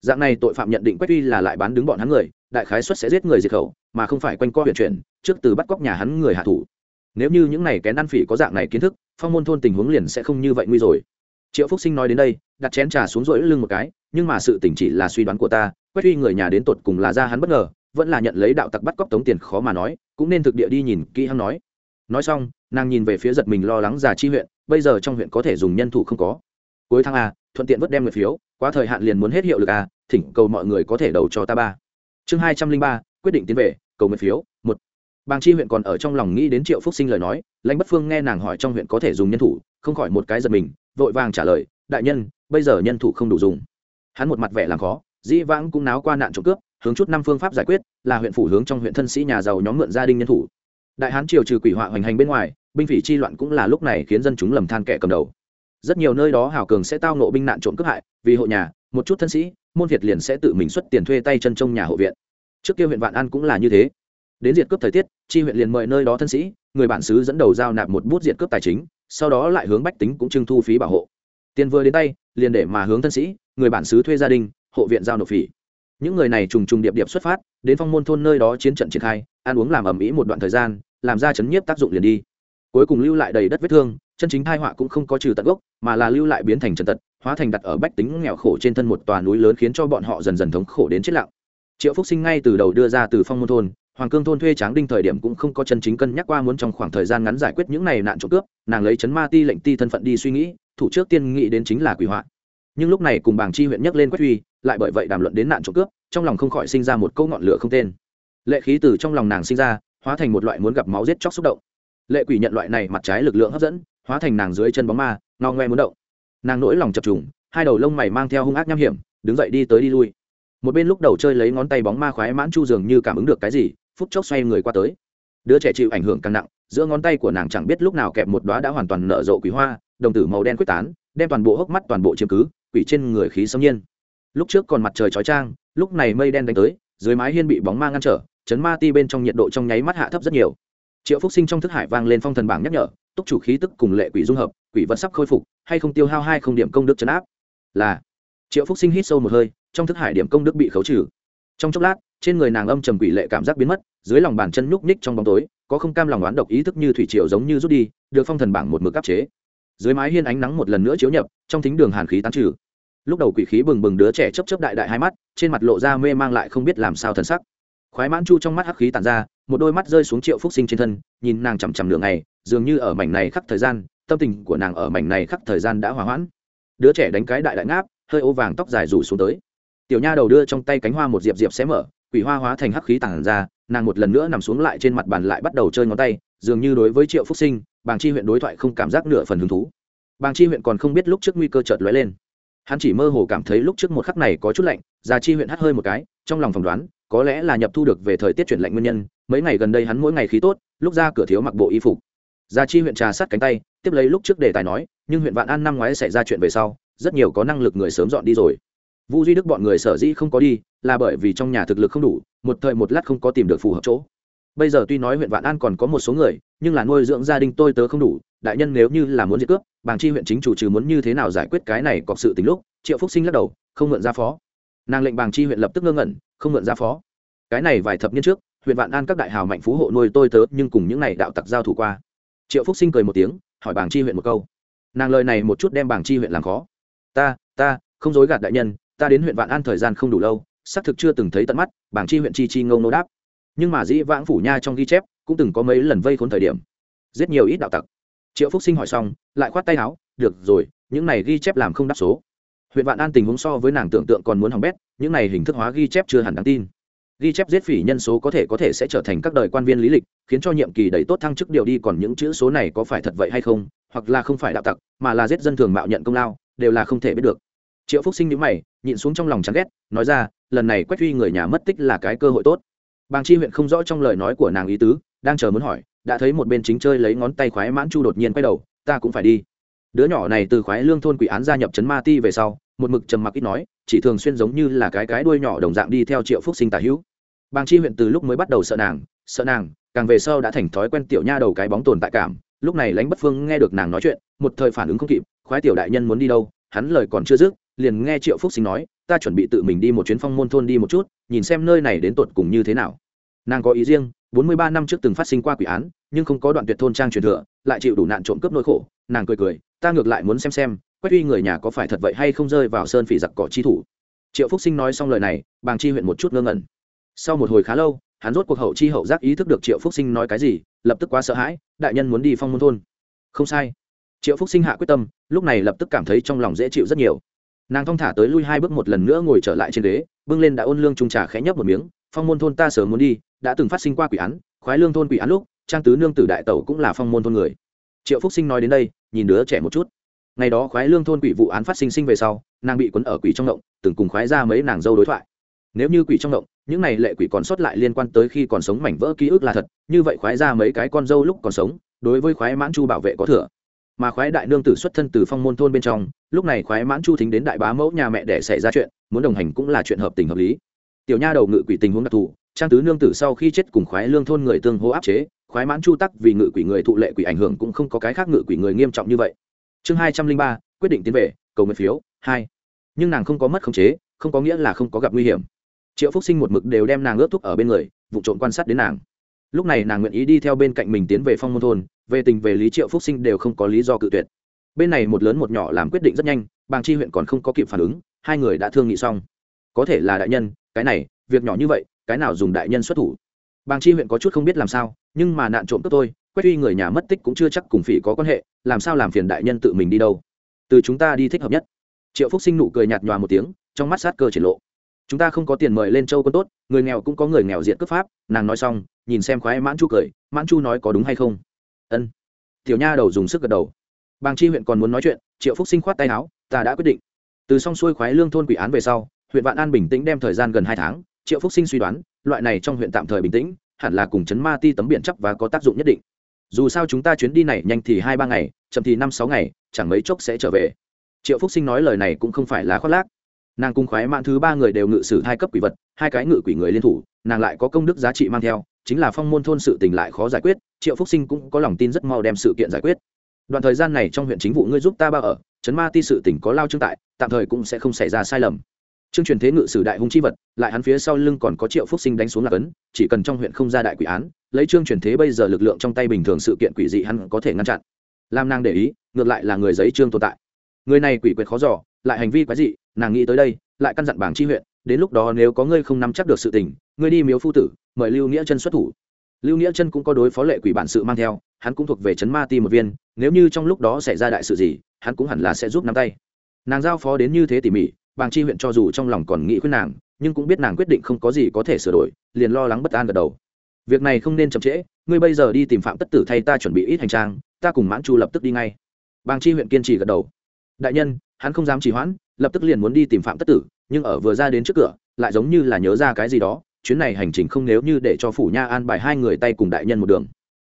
Dạng này tội phạm nhận định quách uy là lại bán đứng bọn hắn người, đại khái xuất sẽ giết người diệt khẩu, mà không phải quanh co huyện chuyển, trước từ bắt cóc nhà hắn người hạ thủ nếu như những này kén ăn phỉ có dạng này kiến thức, phong môn thôn tình huống liền sẽ không như vậy nguy rồi. Triệu phúc sinh nói đến đây, đặt chén trà xuống rỗi lưng một cái, nhưng mà sự tình chỉ là suy đoán của ta, quét uy người nhà đến tột cùng là ra hắn bất ngờ, vẫn là nhận lấy đạo tặc bắt cóc tống tiền khó mà nói, cũng nên thực địa đi nhìn kỹ hắn nói. Nói xong, nàng nhìn về phía giật mình lo lắng già chi huyện, bây giờ trong huyện có thể dùng nhân thủ không có. Cuối tháng a, thuận tiện vớt đem người phiếu, quá thời hạn liền muốn hết hiệu lực a, thỉnh cầu mọi người có thể đầu cho ta ba. Chương hai trăm linh ba, quyết định tiến về, cầu nguyện phiếu, một bàng chi huyện còn ở trong lòng nghĩ đến triệu phúc sinh lời nói, lãnh bất phương nghe nàng hỏi trong huyện có thể dùng nhân thủ, không khỏi một cái giật mình, vội vàng trả lời, đại nhân, bây giờ nhân thủ không đủ dùng. Hắn một mặt vẻ làm khó, dĩ vãng cũng náo qua nạn trộm cướp, hướng chút năm phương pháp giải quyết, là huyện phủ hướng trong huyện thân sĩ nhà giàu nhóm mượn gia đình nhân thủ. Đại hán triều trừ quỷ họa hoành hành bên ngoài, binh phỉ chi loạn cũng là lúc này khiến dân chúng lầm than kẻ cầm đầu. Rất nhiều nơi đó hảo cường sẽ tao nộ binh nạn trộm cướp hại, vì hộ nhà, một chút thân sĩ, môn việt liền sẽ tự mình xuất tiền thuê tay chân trong nhà hộ viện. Trước kia huyện vạn an cũng là như thế đến diệt cướp thời tiết, chi huyện liền mời nơi đó thân sĩ, người bản xứ dẫn đầu giao nạp một bút diệt cướp tài chính, sau đó lại hướng bách tính cũng trưng thu phí bảo hộ. Tiền vừa đến tay, liền để mà hướng thân sĩ, người bản xứ thuê gia đình, hộ viện giao nộp phí. Những người này trùng trùng điệp điệp xuất phát, đến phong môn thôn nơi đó chiến trận triển khai, ăn uống làm ẩm ĩ một đoạn thời gian, làm ra chấn nhiếp tác dụng liền đi. Cuối cùng lưu lại đầy đất vết thương, chân chính thai họa cũng không có trừ tận gốc, mà là lưu lại biến thành trần tật, hóa thành đặt ở bách tính nghèo khổ trên thân một tòa núi lớn khiến cho bọn họ dần dần thống khổ đến chết lặng. Triệu phúc sinh ngay từ đầu đưa ra từ phong môn thôn hoàng cương thôn thuê tráng đinh thời điểm cũng không có chân chính cân nhắc qua muốn trong khoảng thời gian ngắn giải quyết những này nạn trộm cướp, nàng lấy chấn ma ti lệnh ti thân phận đi suy nghĩ, thủ trước tiên nghĩ đến chính là quỷ họa. Nhưng lúc này cùng bảng chi huyện nhắc lên quách huy, lại bởi vậy đàm luận đến nạn trộm cướp, trong lòng không khỏi sinh ra một câu ngọn lửa không tên. Lệ khí từ trong lòng nàng sinh ra, hóa thành một loại muốn gặp máu giết chóc xúc động. Lệ quỷ nhận loại này mặt trái lực lượng hấp dẫn, hóa thành nàng dưới chân bóng ma, ngao ngoe muốn động. Nàng nỗi lòng chập trùng, hai đầu lông mày mang theo hung ác nham hiểm, đứng dậy đi tới đi lui. Một bên lúc đầu chơi lấy ngón tay bóng ma khoái mãn chu dường như cảm ứng được cái gì phút chốc xoay người qua tới. Đứa trẻ chịu ảnh hưởng càng nặng, giữa ngón tay của nàng chẳng biết lúc nào kẹp một đoá đã hoàn toàn nở rộ quý hoa, đồng tử màu đen quyết tán, đem toàn bộ hốc mắt, toàn bộ chiếm cứ, quỷ trên người khí xâm nhiên. Lúc trước còn mặt trời chói trang lúc này mây đen đánh tới, dưới mái hiên bị bóng ma ngăn trở, chấn ma ti bên trong nhiệt độ trong nháy mắt hạ thấp rất nhiều. Triệu phúc sinh trong thức hải vang lên phong thần bảng nhắc nhở, túc chủ khí tức cùng lệ quỷ dung hợp, quỷ vật sắp khôi phục, hay không tiêu hao hai không điểm công đức chấn áp? Là. Triệu phúc sinh hít sâu một hơi, trong thức hải điểm công đức bị khấu trừ. Trong chốc lát trên người nàng âm trầm quỷ lệ cảm giác biến mất, dưới lòng bàn chân nhúc nhích trong bóng tối, có không cam lòng oán độc ý thức như thủy triều giống như rút đi, được phong thần bảng một mực áp chế. Dưới mái hiên ánh nắng một lần nữa chiếu nhập, trong thính đường hàn khí tán trừ. Lúc đầu quỷ khí bừng bừng đứa trẻ chấp chấp đại đại hai mắt, trên mặt lộ ra mê mang lại không biết làm sao thần sắc. Khoái mãn chu trong mắt hắc khí tàn ra, một đôi mắt rơi xuống triệu phúc sinh trên thân, nhìn nàng chằm chằm đường này dường như ở mảnh này khắc thời gian, tâm tình của nàng ở mảnh này khắc thời gian đã hòa hoãn. Đứa trẻ đánh cái đại đại ngáp, hơi ô vàng tóc dài rủ xuống tới. Tiểu nha đầu đưa trong tay cánh hoa một diệp diệp xé mở quỷ hoa hóa thành hắc khí tản ra, nàng một lần nữa nằm xuống lại trên mặt bàn lại bắt đầu chơi ngón tay, dường như đối với triệu phúc sinh, bàng chi huyện đối thoại không cảm giác nửa phần hứng thú. Bàng chi huyện còn không biết lúc trước nguy cơ chợt lóe lên. Hắn chỉ mơ hồ cảm thấy lúc trước một khắc này có chút lạnh già chi huyện hắt hơi một cái, trong lòng phỏng đoán, có lẽ là nhập thu được về thời tiết chuyển lạnh nguyên nhân, mấy ngày gần đây hắn mỗi ngày khí tốt, lúc ra cửa thiếu mặc bộ y phục. Già chi huyện trà sát cánh tay, tiếp lấy lúc trước đề tài nói, nhưng huyện vạn an năm ngoái xảy ra chuyện về sau, rất nhiều có năng lực người sớm dọn đi rồi. Vu duy đức bọn người sở dĩ không có đi là bởi vì trong nhà thực lực không đủ, một thời một lát không có tìm được phù hợp chỗ. Bây giờ tuy nói huyện vạn an còn có một số người, nhưng là nuôi dưỡng gia đình tôi tớ không đủ, đại nhân nếu như là muốn diệt cướp, bàng chi huyện chính chủ trừ muốn như thế nào giải quyết cái này cọc sự tính lúc, triệu phúc sinh lắc đầu, không mượn ra phó. Nàng lệnh bàng chi huyện lập tức ngơ ngẩn, không mượn ra phó. Cái này vài thập niên trước, huyện vạn an các đại hào mạnh phú hộ nuôi tôi tớ, nhưng cùng những này đạo tặc giao thủ qua. Triệu phúc sinh cười một tiếng, hỏi bàng chi huyện một câu. Nàng lời này một chút đem bàng chi huyện làm khó. Ta ta, không dối gạt đại nhân, ta đến huyện vạn an thời gian không đủ lâu xác thực chưa từng thấy tận mắt, bảng chi huyện chi chi ngông nô đáp. Nhưng mà dĩ vãng phủ nha trong ghi chép, cũng từng có mấy lần vây khốn thời điểm. Giết nhiều ít đạo tặc. Triệu phúc sinh hỏi xong, lại khoát tay áo, được rồi, những này ghi chép làm không đáp số. Huyện vạn an tình huống so với nàng tưởng tượng còn muốn hỏng bét, những này hình thức hóa ghi chép chưa hẳn đáng tin. Ghi chép giết phỉ nhân số có thể có thể sẽ trở thành các đời quan viên lý lịch, khiến cho nhiệm kỳ đầy tốt thăng chức điều đi còn những chữ số này có phải thật vậy hay không, hoặc là không phải đạo tặc, mà là giết dân thường mạo nhận công lao, đều là không thể biết được. Triệu phúc sinh nhữ mày, nhịn xuống trong lòng chán ghét, nói ra lần này quách huy người nhà mất tích là cái cơ hội tốt. Bàng chi huyện không rõ trong lời nói của nàng ý tứ, đang chờ muốn hỏi, đã thấy một bên chính chơi lấy ngón tay khoái mãn chu đột nhiên quay đầu, ta cũng phải đi. Đứa nhỏ này từ khoái lương thôn quỷ án gia nhập trấn ma ti về sau, một mực trầm mặc ít nói, chỉ thường xuyên giống như là cái cái đuôi nhỏ đồng dạng đi theo triệu phúc sinh tả hữu. Bàng chi huyện từ lúc mới bắt đầu sợ nàng sợ nàng, càng về sau đã thành thói quen tiểu nha đầu cái bóng tồn tại cảm, lúc này lãnh bất phương nghe được nàng nói chuyện, một thời phản ứng không kịp, khoái tiểu đại nhân muốn đi đâu? Hắn lời còn chưa dứt, liền nghe triệu phúc sinh nói ta chuẩn bị tự mình đi một chuyến phong môn thôn đi một chút, nhìn xem nơi này đến tột cùng như thế nào. Nàng có ý riêng, bốn mươi ba năm trước từng phát sinh qua quỷ án, nhưng không có đoạn tuyệt thôn trang truyền thừa, lại chịu đủ nạn trộm cướp nỗi khổ. Nàng cười cười, ta ngược lại muốn xem xem, quách uy người nhà có phải thật vậy hay không rơi vào sơn phỉ giặc cỏ chi thủ. Triệu phúc sinh nói xong lời này, bàng chi huyện một chút ngơ ngẩn. Sau một hồi khá lâu, hắn rốt cuộc hậu chi hậu giác ý thức được triệu phúc sinh nói cái gì, lập tức quá sợ hãi, đại nhân muốn đi phong môn thôn. Không sai. Triệu phúc sinh hạ quyết tâm, lúc này lập tức cảm thấy trong lòng dễ chịu rất nhiều nàng thong thả tới lui hai bước một lần nữa ngồi trở lại trên ghế, bưng lên đã ôn lương trung trà khẽ nhấp một miếng, phong môn thôn ta sớm muốn đi, đã từng phát sinh qua quỷ án, khoái lương thôn quỷ án lúc, trang tứ nương tử đại tẩu cũng là phong môn thôn người. Triệu phúc sinh nói đến đây, nhìn đứa trẻ một chút. Ngày đó khoái lương thôn quỷ vụ án phát sinh sinh về sau, nàng bị quấn ở quỷ trong động, từng cùng khoái ra mấy nàng dâu đối thoại. Nếu như quỷ trong động, những này lệ quỷ còn sót lại liên quan tới khi còn sống mảnh vỡ ký ức là thật, như vậy khoái ra mấy cái con dâu lúc còn sống, đối với khoái mãn chu bảo vệ có thừa mà khoái đại nương tử xuất thân từ phong môn thôn bên trong, lúc này khoái mãn chu thính đến đại bá mẫu nhà mẹ để xảy ra chuyện, muốn đồng hành cũng là chuyện hợp tình hợp lý. Tiểu nha đầu ngự quỷ tình huống đặc thù, trang tứ nương tử sau khi chết cùng khoái lương thôn người tương hô áp chế, khoái mãn chu tắc vì ngự quỷ người thụ lệ quỷ ảnh hưởng cũng không có cái khác ngự quỷ người nghiêm trọng như vậy. Chương hai trăm linh ba, quyết định tiến về, cầu nguyện phiếu, hai. Nhưng nàng không có mất khống chế, không có nghĩa là không có gặp nguy hiểm. Triệu phúc sinh một mực đều đem nàng ướt thuốc ở bên người, vụ trộm quan sát đến nàng lúc này nàng nguyện ý đi theo bên cạnh mình tiến về phong môn thôn, về tình về lý triệu phúc sinh đều không có lý do cự tuyệt. Bên này một lớn một nhỏ làm quyết định rất nhanh, bàng chi huyện còn không có kịp phản ứng, hai người đã thương nghị xong. Có thể là đại nhân, cái này, việc nhỏ như vậy, cái nào dùng đại nhân xuất thủ? Bàng chi huyện có chút không biết làm sao, nhưng mà nạn trộm cướp tôi, quét tuy người nhà mất tích cũng chưa chắc cùng phỉ có quan hệ, làm sao làm phiền đại nhân tự mình đi đâu? Từ chúng ta đi thích hợp nhất. Triệu phúc sinh nụ cười nhạt nhòa một tiếng, trong mắt sát cơ triển lộ. Chúng ta không có tiền mời lên châu quân tốt, người nghèo cũng có người nghèo diện cướp pháp, nàng nói xong nhìn xem khoái mãn chu cười, mãn chu nói có đúng hay không? Ân. Tiểu nha đầu dùng sức gật đầu. Bàng chi huyện còn muốn nói chuyện, triệu phúc sinh khoát tay áo, ta đã quyết định. Từ xong xuôi khoái lương thôn quỷ án về sau, huyện vạn an bình tĩnh đem thời gian gần hai tháng, triệu phúc sinh suy đoán, loại này trong huyện tạm thời bình tĩnh, hẳn là cùng chấn ma ti tấm biển chấp và có tác dụng nhất định. Dù sao chúng ta chuyến đi này nhanh thì hai ba ngày, chậm thì năm sáu ngày, chẳng mấy chốc sẽ trở về. Triệu phúc sinh nói lời này cũng không phải là khoác lác. Nàng cung khoái mạng thứ ba người đều ngự sử hai cấp quỷ vật, hai cái ngự quỷ người liên thủ, nàng lại có công đức giá trị mang theo chính là phong môn thôn sự tình lại khó giải quyết, triệu phúc sinh cũng có lòng tin rất mau đem sự kiện giải quyết. Đoạn thời gian này trong huyện chính vụ ngươi giúp ta ba ở chấn ma ti sự tỉnh có lao trương tại, tạm thời cũng sẽ không xảy ra sai lầm. Trương truyền thế ngự sử đại hung chi vật, lại hắn phía sau lưng còn có triệu phúc sinh đánh xuống là cấn, chỉ cần trong huyện không ra đại quỷ án, lấy trương truyền thế bây giờ lực lượng trong tay bình thường sự kiện quỷ dị hắn có thể ngăn chặn. Làm nàng để ý, ngược lại là người giấy trương tồn tại. Người này quỷ quyệt khó giỏ lại hành vi quái dị, nàng nghĩ tới đây, lại căn dặn bảng chi huyện đến lúc đó nếu có ngươi không nắm chắc được sự tình, ngươi đi miếu phu tử, mời lưu nghĩa chân xuất thủ. Lưu nghĩa chân cũng có đối phó lệ quỷ bản sự mang theo, hắn cũng thuộc về chấn ma ti một viên, nếu như trong lúc đó xảy ra đại sự gì, hắn cũng hẳn là sẽ giúp nắm tay. Nàng giao phó đến như thế tỉ mỉ, bàng chi huyện cho dù trong lòng còn nghĩ khuyên nàng, nhưng cũng biết nàng quyết định không có gì có thể sửa đổi, liền lo lắng bất an gật đầu. Việc này không nên chậm trễ, ngươi bây giờ đi tìm phạm tất tử thay ta chuẩn bị ít hành trang, ta cùng mãn chu lập tức đi ngay. Bàng chi huyện kiên trì gật đầu. Đại nhân, hắn không dám trì hoãn, lập tức liền muốn đi tìm phạm tất tử nhưng ở vừa ra đến trước cửa, lại giống như là nhớ ra cái gì đó, chuyến này hành trình không nếu như để cho phủ nha an bài hai người tay cùng đại nhân một đường.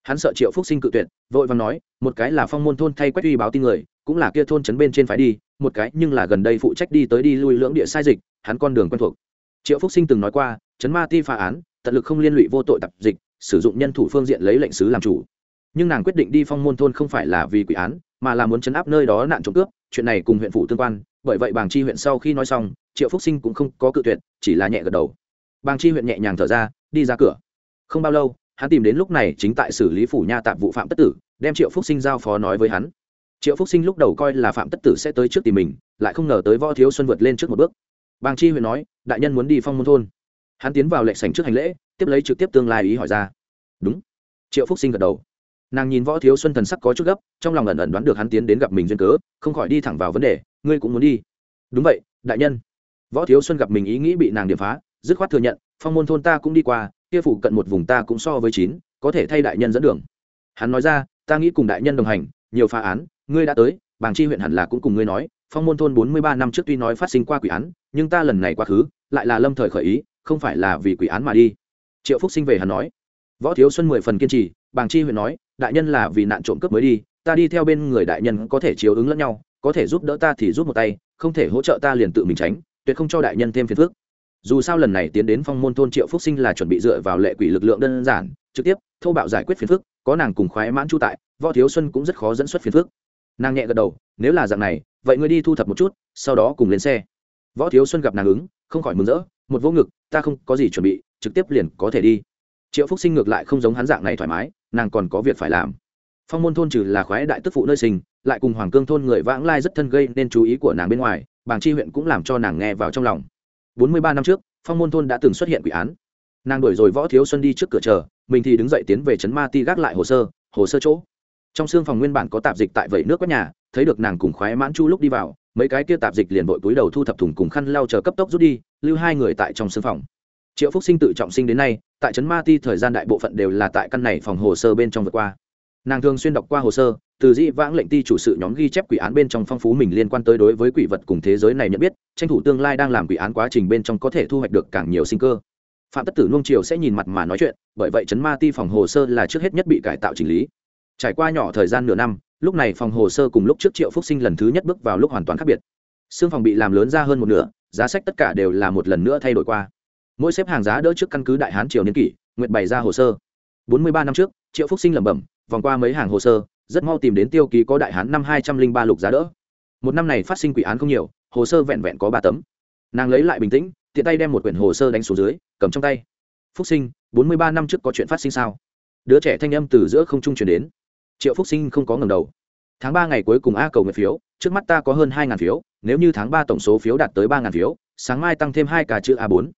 Hắn sợ triệu phúc sinh cự tuyệt, vội vàng nói, một cái là phong môn thôn thay quét uy báo tin người, cũng là kia thôn trấn bên trên phải đi, một cái nhưng là gần đây phụ trách đi tới đi lui lưỡng địa sai dịch, hắn con đường quen thuộc. Triệu phúc sinh từng nói qua, trấn ma ti phá án, tận lực không liên lụy vô tội tập dịch, sử dụng nhân thủ phương diện lấy lệnh sứ làm chủ. Nhưng nàng quyết định đi phong môn thôn không phải là vì quỷ án, mà là muốn chấn áp nơi đó nạn trộm cướp, chuyện này cùng huyện phủ tương quan, bởi vậy bàng chi huyện sau khi nói xong triệu phúc sinh cũng không có cự tuyệt, chỉ là nhẹ gật đầu. Bàng chi huyện nhẹ nhàng thở ra, đi ra cửa. Không bao lâu, hắn tìm đến lúc này chính tại xử lý phủ nha tạp vụ phạm tất tử, đem triệu phúc sinh giao phó nói với hắn. Triệu phúc sinh lúc đầu coi là phạm tất tử sẽ tới trước tìm mình, lại không ngờ tới võ thiếu xuân vượt lên trước một bước. Bàng chi huyện nói, đại nhân muốn đi phong môn thôn. Hắn tiến vào lệnh sành trước hành lễ, tiếp lấy trực tiếp tương lai ý hỏi ra. Đúng. Triệu phúc sinh gật đầu. Nàng nhìn võ thiếu xuân thần sắc có chút gấp, trong lòng ẩn ẩn đoán được hắn tiến đến gặp mình duyên cớ, không khỏi đi thẳng vào vấn đề, ngươi cũng muốn đi? Đúng vậy, đại nhân võ thiếu xuân gặp mình ý nghĩ bị nàng điểm phá, dứt khoát thừa nhận, phong môn thôn ta cũng đi qua, kia phụ cận một vùng ta cũng so với chín, có thể thay đại nhân dẫn đường. Hắn nói ra, ta nghĩ cùng đại nhân đồng hành, nhiều phá án, ngươi đã tới, bàng chi huyện hẳn là cũng cùng ngươi nói, phong môn thôn bốn mươi ba năm trước tuy nói phát sinh qua quỷ án, nhưng ta lần này quá khứ, lại là lâm thời khởi ý, không phải là vì quỷ án mà đi. Triệu phúc sinh về hắn nói. Võ thiếu xuân mười phần kiên trì, bàng chi huyện nói, đại nhân là vì nạn trộm cướp mới đi, ta đi theo bên người đại nhân có thể chiếu ứng lẫn nhau, có thể giúp đỡ ta thì giúp một tay, không thể hỗ trợ ta liền tự mình tránh tuyệt không cho đại nhân thêm phiền phức. Dù sao lần này tiến đến phong môn thôn triệu phúc sinh là chuẩn bị dựa vào lệ quỷ lực lượng đơn giản, trực tiếp thâu bạo giải quyết phiền phức, có nàng cùng khoái mãn chu tại, võ thiếu xuân cũng rất khó dẫn xuất phiền phức. Nàng nhẹ gật đầu, nếu là dạng này, vậy ngươi đi thu thập một chút, sau đó cùng lên xe. Võ thiếu xuân gặp nàng ứng, không khỏi mừng rỡ, một vô ngực, ta không có gì chuẩn bị, trực tiếp liền có thể đi. Triệu phúc sinh ngược lại không giống hắn dạng này thoải mái, nàng còn có việc phải làm. Phong môn thôn trừ là khoái đại tức phụ nơi sinh, lại cùng hoàng cương thôn người vãng lai rất thân gây nên chú ý của nàng bên ngoài bàng chi huyện cũng làm cho nàng nghe vào trong lòng. Bốn mươi ba năm trước, phong môn thôn đã từng xuất hiện quỷ án. Nàng đuổi rồi võ thiếu xuân đi trước cửa chờ, mình thì đứng dậy tiến về trấn ma ti gác lại hồ sơ hồ sơ chỗ. Trong xương phòng nguyên bản có tạp dịch tại vẩy nước quét nhà, thấy được nàng cùng khoái mãn chu lúc đi vào, mấy cái kia tạp dịch liền vội túi đầu thu thập thùng cùng khăn lau chờ cấp tốc rút đi, lưu hai người tại trong xương phòng. Triệu phúc sinh tự trọng sinh đến nay, tại trấn ma ti thời gian đại bộ phận đều là tại căn này phòng hồ sơ bên trong vượt qua. Nàng thường xuyên đọc qua hồ sơ từ dĩ vãng lệnh ti chủ sự nhóm ghi chép quỷ án bên trong phong phú mình liên quan tới đối với quỷ vật cùng thế giới này nhận biết, tranh thủ tương lai đang làm quỷ án quá trình bên trong có thể thu hoạch được càng nhiều sinh cơ. Phạm tất tử nung triều sẽ nhìn mặt mà nói chuyện, bởi vậy chấn ma ti phòng hồ sơ là trước hết nhất bị cải tạo chỉnh lý. Trải qua nhỏ thời gian nửa năm, lúc này phòng hồ sơ cùng lúc trước triệu phúc sinh lần thứ nhất bước vào lúc hoàn toàn khác biệt. Xương phòng bị làm lớn ra hơn một nửa, giá sách tất cả đều là một lần nữa thay đổi qua. Mỗi xếp hàng giá đỡ trước căn cứ đại hán triều niên kỷ nguyện bày ra hồ sơ. Bốn mươi ba năm trước, triệu phúc sinh lẩm bẩm, vòng qua mấy hàng hồ sơ rất mau tìm đến tiêu ký có đại hán năm hai trăm linh ba lục giá đỡ. Một năm này phát sinh quỷ án không nhiều, hồ sơ vẹn vẹn có ba tấm. Nàng lấy lại bình tĩnh, tiện tay đem một quyển hồ sơ đánh xuống dưới, cầm trong tay. Phúc sinh, bốn mươi ba năm trước có chuyện phát sinh sao? Đứa trẻ thanh âm từ giữa không trung chuyển đến. Triệu phúc sinh không có ngầm đầu. Tháng ba ngày cuối cùng a cầu nguyện phiếu, trước mắt ta có hơn hai ngàn phiếu, nếu như tháng ba tổng số phiếu đạt tới ba ngàn phiếu, sáng mai tăng thêm hai cả chữ a bốn.